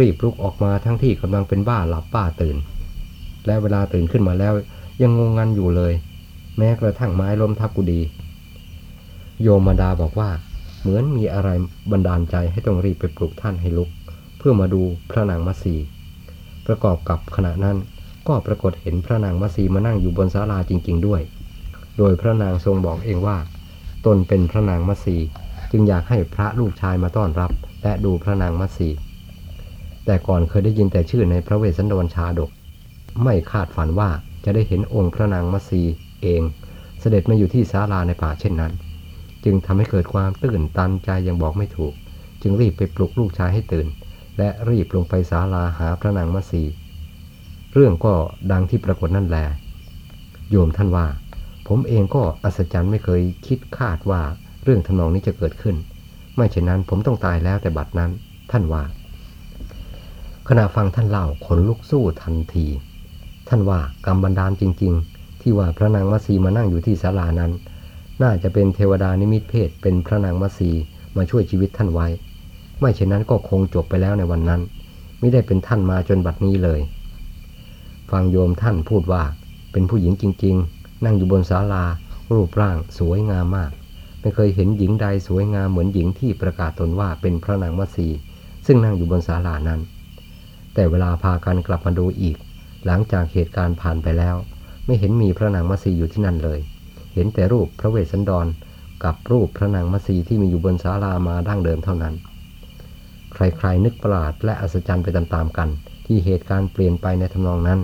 รีบลุกออกมาทั้งที่กำลังเป็นบ้าหลับบ้าตื่น และเวลาตื่นขึ้นมาแล้ว ยังงงงันอยู่เลย แม้กระทั่งไม้ล้มทับกุดี โยมมาดาบอกว่า เหมือนมีอะไรบันดาลใจให้ต้องรีบไปปลุกท่านให้ลุก เพื่อมาดูพระนางมัสีประกอบกับขณะนั้นก็ปรากฏเห็นพระนางมัสีมานั่งอยู่บนศาลาจริง ๆ ด้วย โดยพระนางทรงบอกเองว่า ตนเป็นพระนางมัสีจึงอยากให้พระลูกชายมาต้อนรับ และดูพระนางมัสีแต่ก่อนเคยได้ยินแต่ชื่อในพระเวสสันดรชาดก ไม่คาดฝันว่าจะได้เห็นองค์พระนางมัสีเอง เสด็จมาอยู่ที่ศาลาในป่าเช่นนั้น จึงทำให้เกิดความตื่นตันใจยังบอกไม่ถูก จึงรีบไปปลุกลูกชายให้ตื่น และรีบลงไปศาลาหาพระนางมัสีเรื่องก็ดังที่ปรากฏนั่นแหละโยมท่านว่า ผมเองก็อัศจรรย์ไม่เคยคิดคาดว่าเรื่องทนองนี้จะเกิดขึ้น ไม่เช่นนั้นผมต้องตายแล้วแต่บัดนั้นท่านว่า ขณะฟังท่านเล่าขนลุกสู้ทันที ท่านว่ากรรมบันดาลจริง ๆ ที่ว่าพระนางมัสีมานั่งอยู่ที่ศาลานั้น น่าจะเป็นเทวดานิมิตเพศเป็นพระนางมัสีมาช่วยชีวิตท่านไว้ ไม่เช่นนั้นก็คงจบไปแล้วในวันนั้น ไม่ได้เป็นท่านมาจนบัดนี้เลย ฟังโยมท่านพูดว่าเป็นผู้หญิงจริง ๆ นั่งอยู่บนศาลา รูปร่างสวยงามมาก ไม่เคยเห็นหญิงใดสวยงามเหมือนหญิงที่ประกาศตนว่าเป็นพระนางมัสีซึ่งนั่งอยู่บนศาลานั้น แต่เวลาพากันกลับมาดูอีก หลังจากเหตุการณ์ผ่านไปแล้ว ไม่เห็นมีพระนางมัสีอยู่ที่นั่นเลย เห็นแต่รูปพระเวสสันดร กับรูปพระนางมัสีที่มีอยู่บนศาลามาดั้งเดิมเท่านั้น ใครๆนึกประหลาดและอัศจรรย์ไปตามๆกัน ที่เหตุการณ์เปลี่ยนไปในทำนองนั้น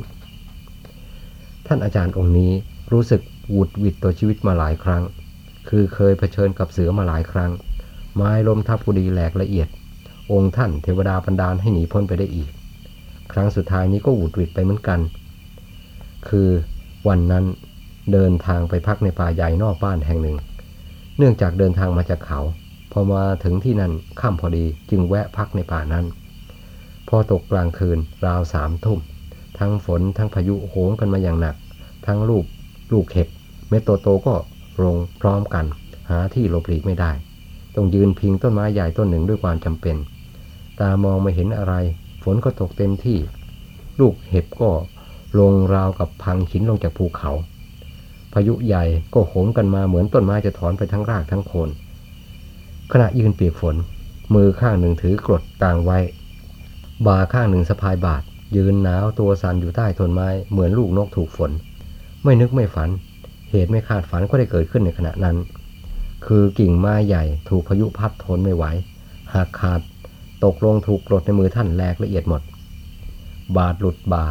ท่านอาจารย์องค์นี้รู้สึกวุดวิดตัวชีวิตมาหลายครั้ง คือเคยเผชิญกับเสือมาหลายครั้ง ไม้ลมทับกุดีแหลกละเอียด องค์ท่านเทวดาบันดาลให้หนีพ้นไปได้อีก ครั้งสุดท้ายนี้ก็วุดวิดไปเหมือนกัน คือวันนั้นเดินทางไปพักในป่าใหญ่นอกบ้านแห่งหนึ่ง เนื่องจากเดินทางมาจากเขา พอมาถึงที่นั่นค่ำพอดีจึงแวะพักในป่านั้น พอตกกลางคืนราวสามทุ่ม ทั้งฝนทั้งพายุโหมกันมาอย่างหนัก ทั้งลูกลูกเห็บเม็ดโตๆก็ลงพร้อมกัน หาที่หลบหลีกไม่ได้ ต้องยืนพิงต้นไม้ใหญ่ต้นหนึ่งด้วยความจำเป็น ตามองไม่เห็นอะไร ฝนก็ตกเต็มที่ ลูกเห็บก็ลงราวกับพังหินลงจากภูเขา พายุใหญ่ก็โหมกันมาเหมือนต้นไม้จะถอนไปทั้งรากทั้งโคน ขณะยืนเปียกฝน มือข้างหนึ่งถือกรดกลางไว้ บาข้างหนึ่งสะพายบาดยืนหนาวตัวสั่นอยู่ใต้ต้นไม้เหมือนลูกนกถูกฝน ไม่นึกไม่ฝัน เหตุไม่คาดฝันก็ได้เกิดขึ้นในขณะนั้น คือกิ่งไม้ใหญ่ถูกพายุพัดทนไม่ไหวหากขาด ตกลงถูกกรดในมือท่านแหลกละเอียดหมด บาดหลุดบา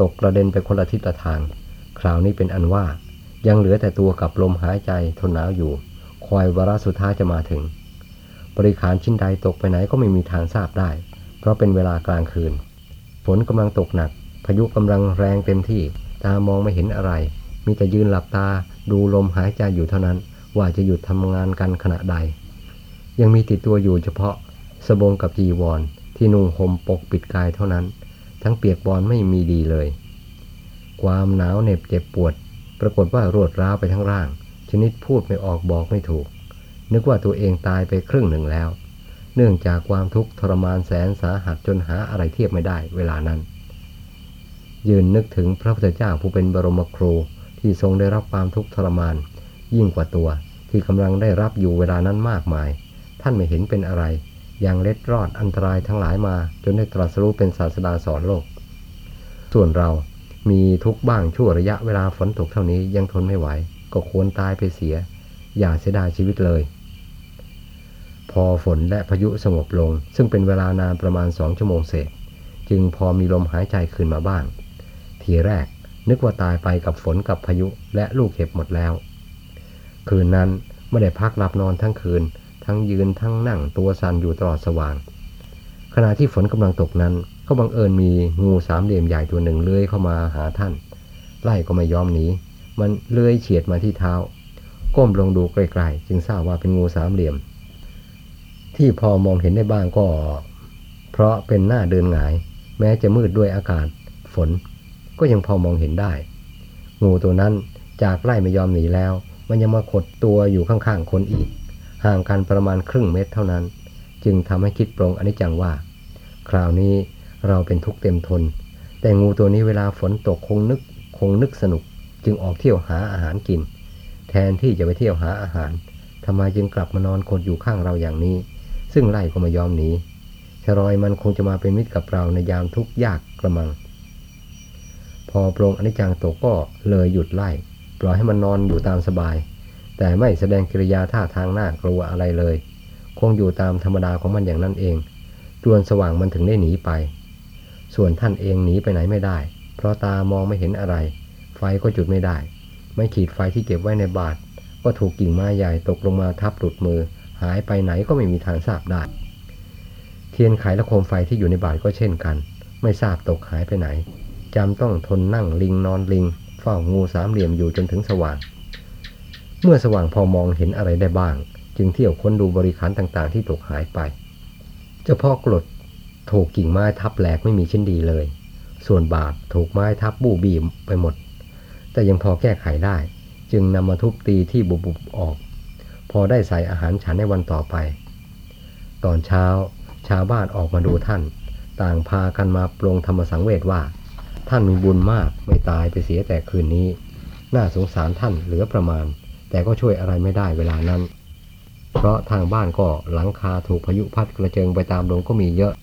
ตกกระเด็นไปคนละทิศละทาง คราวนี้เป็นอันว่า ยังเหลือแต่ตัวกับลมหายใจทนหนาวอยู่ คอยวาระสุดท้ายจะมาถึง บริขารชิ้นใดตกไปไหนก็ไม่มีทางทราบได้ เพราะเป็นเวลากลางคืน ฝนกำลังตกหนัก พายุกำลังแรงเต็มที่ ตามองไม่เห็นอะไร มีแต่ยืนหลับตาดูลมหายใจอยู่เท่านั้น ว่าจะหยุดทำงานกันขณะใด ยังมีติดตัวอยู่เฉพาะ สบงกับจีวร ที่นุ่งห่มปกปิดกายเท่านั้น ทั้งเปียกบอลไม่มีดีเลย ความหนาวเหน็บเจ็บปวด ปรากฏว่ารวดร้าวไปทั้งร่าง ชนิดพูดไม่ออกบอกไม่ถูก นึกว่าตัวเองตายไปครึ่งหนึ่งแล้ว เนื่องจากความทุกข์ทรมานแสนสาหัสจนหาอะไรเทียบไม่ได้เวลานั้น ยืนนึกถึงพระพุทธเจ้าผู้เป็นบรมครูที่ทรงได้รับความทุกข์ทรมาน ยิ่งกว่าตัวที่กำลังได้รับอยู่เวลานั้นมากมาย ท่านไม่เห็นเป็นอะไร ยังเล็ดรอดอันตรายทั้งหลายมา จนได้ตรัสรู้เป็นศาสดาสอนโลก ส่วนเรามีทุกบ้างชั่วระยะเวลาฝนตกเท่านี้ยังทนไม่ไหว ก็ควรตายไปเสีย อย่าเสียดายชีวิตเลย พอฝนและพายุสงบลง ซึ่งเป็นเวลานานประมาณสองชั่วโมงเศษ จึงพอมีลมหายใจคืนมาบ้าง ทีแรกนึกว่าตายไปกับฝนกับพายุและลูกเห็บหมดแล้ว คืนนั้นไม่ได้พักหลับนอนทั้งคืน ทั้งยืนทั้งนั่งตัวสั่นอยู่ตลอดสว่าง ขณะที่ฝนกำลังตกนั้น ก็บังเอิญมีงูสามเหลี่ยมใหญ่ตัวหนึ่งเลื้อยเข้ามาหาท่าน ไล่ก็ไม่ยอมหนีมันเลื้อยเฉียดมาที่เท้า ก้มลงดูไกลๆจึงทราบว่าเป็นงูสามเหลี่ยม ที่พอมองเห็นได้บ้างก็ เพราะเป็นหน้าเดินหงาย แม้จะมืดด้วยอากาศ ฝน ก็ยังพอมองเห็นได้ งูตัวนั้นจากไล่ไม่ยอมหนีแล้ว มันยังมาขดตัวอยู่ข้างๆคนอีก ห่างกันประมาณครึ่งเมตรเท่านั้น จึงทำให้คิดปรงอนิจจังว่า คราวนี้เราเป็นทุกข์เต็มทน แต่งูตัวนี้เวลาฝนตกคงนึกคงนึกสนุก จึงออกเที่ยวหาอาหารกิน แทนที่จะไปเที่ยวหาอาหารทำไมจึงกลับมานอนคดอยู่ข้างเราอย่างนี้ ซึ่งไล่ก็ไม่ยอมหนีฉชรอยมันคงจะมาเป็นมิตรกับเราในยามทุกข์ยากกระมัง พอโปรงอนิจจังตกก็เลยหยุดไล่ ปล่อยให้มันนอนอยู่ตามสบาย แต่ไม่แสดงกิริยาท่าทางน่ากลัวอะไรเลย คงอยู่ตามธรรมดาของมันอย่างนั้นเอง จวนสว่างมันถึงได้หนีไป ส่วนท่านเองหนีไปไหนไม่ได้ เพราะตามองไม่เห็นอะไร ไฟก็จุดไม่ได้ ไม่ขีดไฟที่เก็บไว้ในบาท ก็ถูกกิ่งไม้ใหญ่ตกลงมาทับหลุดมือ หายไปไหนก็ไม่มีทางทราบได้ เทียนไขและโคมไฟที่อยู่ในบาทก็เช่นกัน ไม่ทราบตกหายไปไหนจำต้องทนนั่งลิงนอนลิง เฝ้างูสามเหลี่ยมอยู่จนถึงสว่าง เมื่อสว่างพอมองเห็นอะไรได้บ้าง จึงเที่ยวค้นดูบริขารต่างๆ ที่ตกหายไป เจ้าพ่อกรดถูกกิ่งไม้ทับแหลกไม่มีชิ้นดีเลย ส่วนบาทถูกไม้ทับบูบีมไปหมด แต่ยังพอแก้ไขได้ จึงนำมาทุบตีที่บุบบุบออก พอได้ใส่อาหารฉันในวันต่อไป ตอนเช้าชาวบ้านออกมาดูท่าน ต่างพากันมาปรงธรรมสังเวชว่า ท่านมีบุญมากไม่ตายไปเสียแต่คืนนี้ น่าสงสารท่านเหลือประมาณ แต่ก็ช่วยอะไรไม่ได้เวลานั้น เพราะทางบ้านก็หลังคาถูกพายุพัดกระเจิงไปตามลมก็มีเยอะ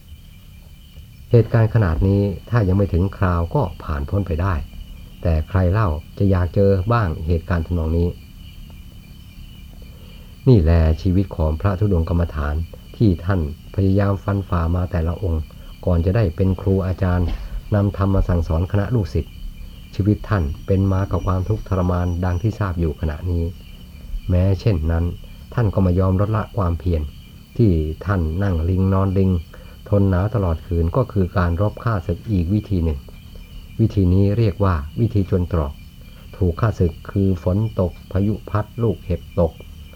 เหตุการณ์ขนาดนี้ถ้ายังไม่ถึงคราวก็ผ่านพ้นไปได้ แต่ใครเล่าจะอยากเจอบ้างเหตุการณ์ทำนองนี้ นี่แหละชีวิตของพระธุดงกรรมฐานที่ท่านพยายามฟันฝ่ามาแต่ละองค์ ก่อนจะได้เป็นครูอาจารย์นำธรรมมาสั่งสอนคณะลูกศิษย์ ชีวิตท่านเป็นมากับความทุกข์ทรมานดังที่ทราบอยู่ขณะนี้ แม้เช่นนั้น ท่านก็ไม่ยอมลดละความเพียรที่ท่านนั่งลิงนอนลิง ทนหนาวตลอดคืนก็คือการรบฆ่าศึกอีกวิธีหนึ่ง วิธีนี้เรียกว่าวิธีจนตรอก ถูกฆ่าศึกคือฝนตก พายุพัดลูกเห็บตก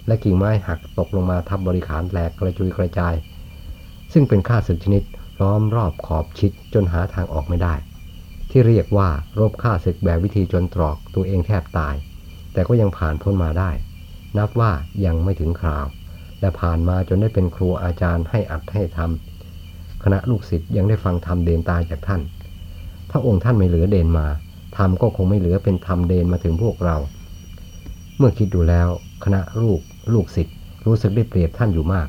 และกิ่งไม้หักตกลงมาทับบริขารแหลกกระจุยกระจาย ซึ่งเป็นฆ่าศึกชนิดล้อมรอบขอบชิดจนหาทางออกไม่ได้ ที่เรียกว่ารบฆ่าศึกแบบวิธีจนตรอกตัวเองแทบตาย แต่ก็ยังผ่านพ้นมาได้ นับว่ายังไม่ถึงคราว และผ่านมาจนได้เป็นครูอาจารย์ให้อัดให้ทำคณะลูกศิษย์ยังได้ฟังธรรมเดนตายจากท่าน ถ้าองค์ท่านไม่เหลือเดนมาธรรมก็คงไม่เหลือเป็นธรรมเดนมาถึงพวกเรา เมื่อคิดดูแล้ว คณะลูกลูกศิษย์รู้สึกได้เปรียบท่านอยู่มาก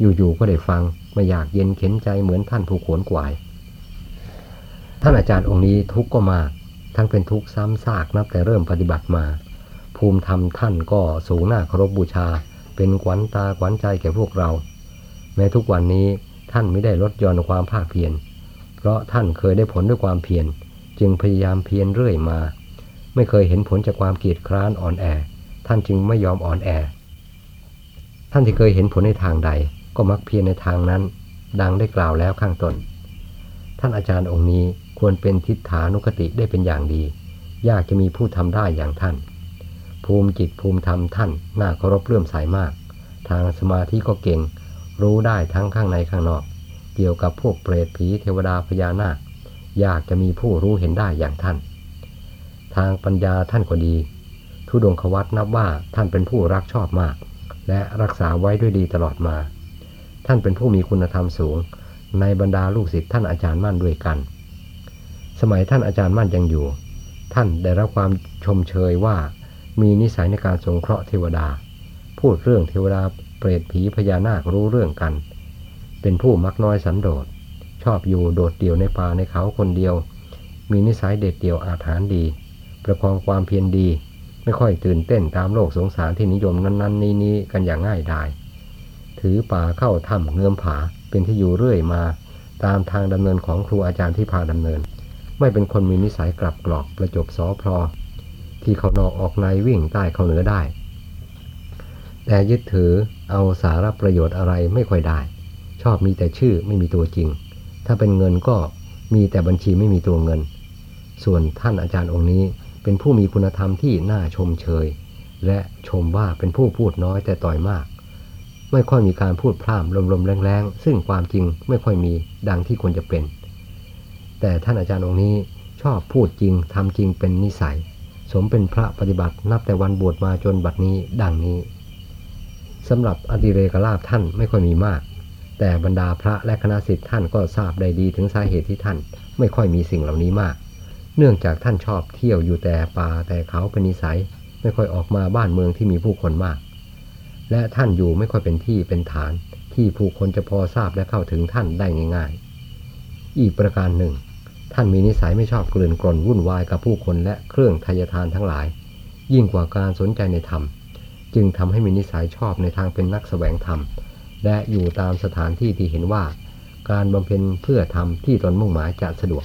อยู่ๆก็ได้ฟังไม่อยากเย็นเข็นใจเหมือนท่านผู้ขวนกวาย ท่านอาจารย์องค์นี้ทุกข์ก็มาก ทั้งเป็นทุกข์ซ้ำซากนับแต่เริ่มปฏิบัติมา ภูมิธรรมท่านก็สูงหน้าเคารพบบูชา เป็นขวัญตาขวัญใจแก่พวกเรา แม้ทุกวันนี้ท่านไม่ได้ลดย่อนความภาคเพียร เพราะท่านเคยได้ผลด้วยความเพียร จึงพยายามเพียรเรื่อยมา ไม่เคยเห็นผลจากความเกียจคร้านอ่อนแอ ท่านจึงไม่ยอมอ่อนแอ ท่านที่เคยเห็นผลในทางใด ก็มักเพียรในทางนั้น ดังได้กล่าวแล้วข้างต้น ท่านอาจารย์องค์นี้ ควรเป็นทิฏฐานุคติได้เป็นอย่างดี ยากจะมีผู้ทำได้อย่างท่าน ภูมิจิตภูมิธรรมท่านน่าเคารพเลื่อมใสามาก ทางสมาธิก็เก่ง รู้ได้ทั้งข้างในข้างนอก เกี่ยวกับพวกเปรตผีเทวดาพญานาค ยากจะมีผู้รู้เห็นได้อย่างท่าน ทางปัญญาท่านก็ดี ทุดงควัตนับว่าท่านเป็นผู้รักชอบมาก และรักษาไว้ด้วยดีตลอดมา ท่านเป็นผู้มีคุณธรรมสูง ในบรรดาลูกศิษย์ท่านอาจารย์มั่นด้วยกัน สมัยท่านอาจารย์มั่นยังอยู่ ท่านได้รับความชมเชยว่ามีนิสัยในการสงเคราะห์เทวดา พูดเรื่องเทวดาเปรตผีพญานาครู้เรื่องกัน เป็นผู้มักน้อยสันโดษ ชอบอยู่โดดเดี่ยวในป่าในเขาคนเดียว มีนิสัยเด็ดเดี่ยวอาถรรพ์ดี ประคองความเพียรดี ไม่ค่อยตื่นเต้นตามโลกสงสารที่นิยมนั้นๆนี้ๆกันอย่างง่ายดาย ถือป่าเข้าถ้ำเงื่อมผาเป็นที่อยู่เรื่อยมา ตามทางดำเนินของครูอาจารย์ที่พาดำเนิน ไม่เป็นคนมีนิสัยกลับกรอกประจบสอพลอ ที่เขานอกออกในวิ่งใต้เขาเหนือได้ แต่ยึดถือเอาสาระประโยชน์อะไรไม่ค่อยได้ ชอบมีแต่ชื่อไม่มีตัวจริง ถ้าเป็นเงินก็มีแต่บัญชีไม่มีตัวเงิน ส่วนท่านอาจารย์องค์นี้เป็นผู้มีคุณธรรมที่น่าชมเชย และชมว่าเป็นผู้พูดน้อยแต่ต่อยมาก ไม่ค่อยมีการพูดพร่ำลมๆแรงๆ ซึ่งความจริงไม่ค่อยมีดังที่ควรจะเป็น แต่ท่านอาจารย์องค์นี้ชอบพูดจริงทำจริงเป็นนิสัย สมเป็นพระปฏิบัตินับแต่วันบวชมาจนบัดนี้ดังนี้สำหรับอดิเรกลาภท่านไม่ค่อยมีมาก แต่บรรดาพระและคณะสิทธิ์ท่านก็ทราบได้ดีถึงสาเหตุที่ท่านไม่ค่อยมีสิ่งเหล่านี้มาก เนื่องจากท่านชอบเที่ยวอยู่แต่ป่าแต่เขาเป็นนิสัย ไม่ค่อยออกมาบ้านเมืองที่มีผู้คนมาก และท่านอยู่ไม่ค่อยเป็นที่เป็นฐาน ที่ผู้คนจะพอทราบและเข้าถึงท่านได้ง่าย ๆ อีกประการหนึ่ง ท่านมีนิสัยไม่ชอบกลื่นกลนวุ่นวายกับผู้คนและเครื่องทายทานทั้งหลาย ยิ่งกว่าการสนใจในธรรม จึงทำให้มีนิสัยชอบในทางเป็นนักแสวงธรรม และอยู่ตามสถานที่ที่เห็นว่า การบำเพ็ญเพื่อธรรมที่ตนมุ่งหมายจะสะดวก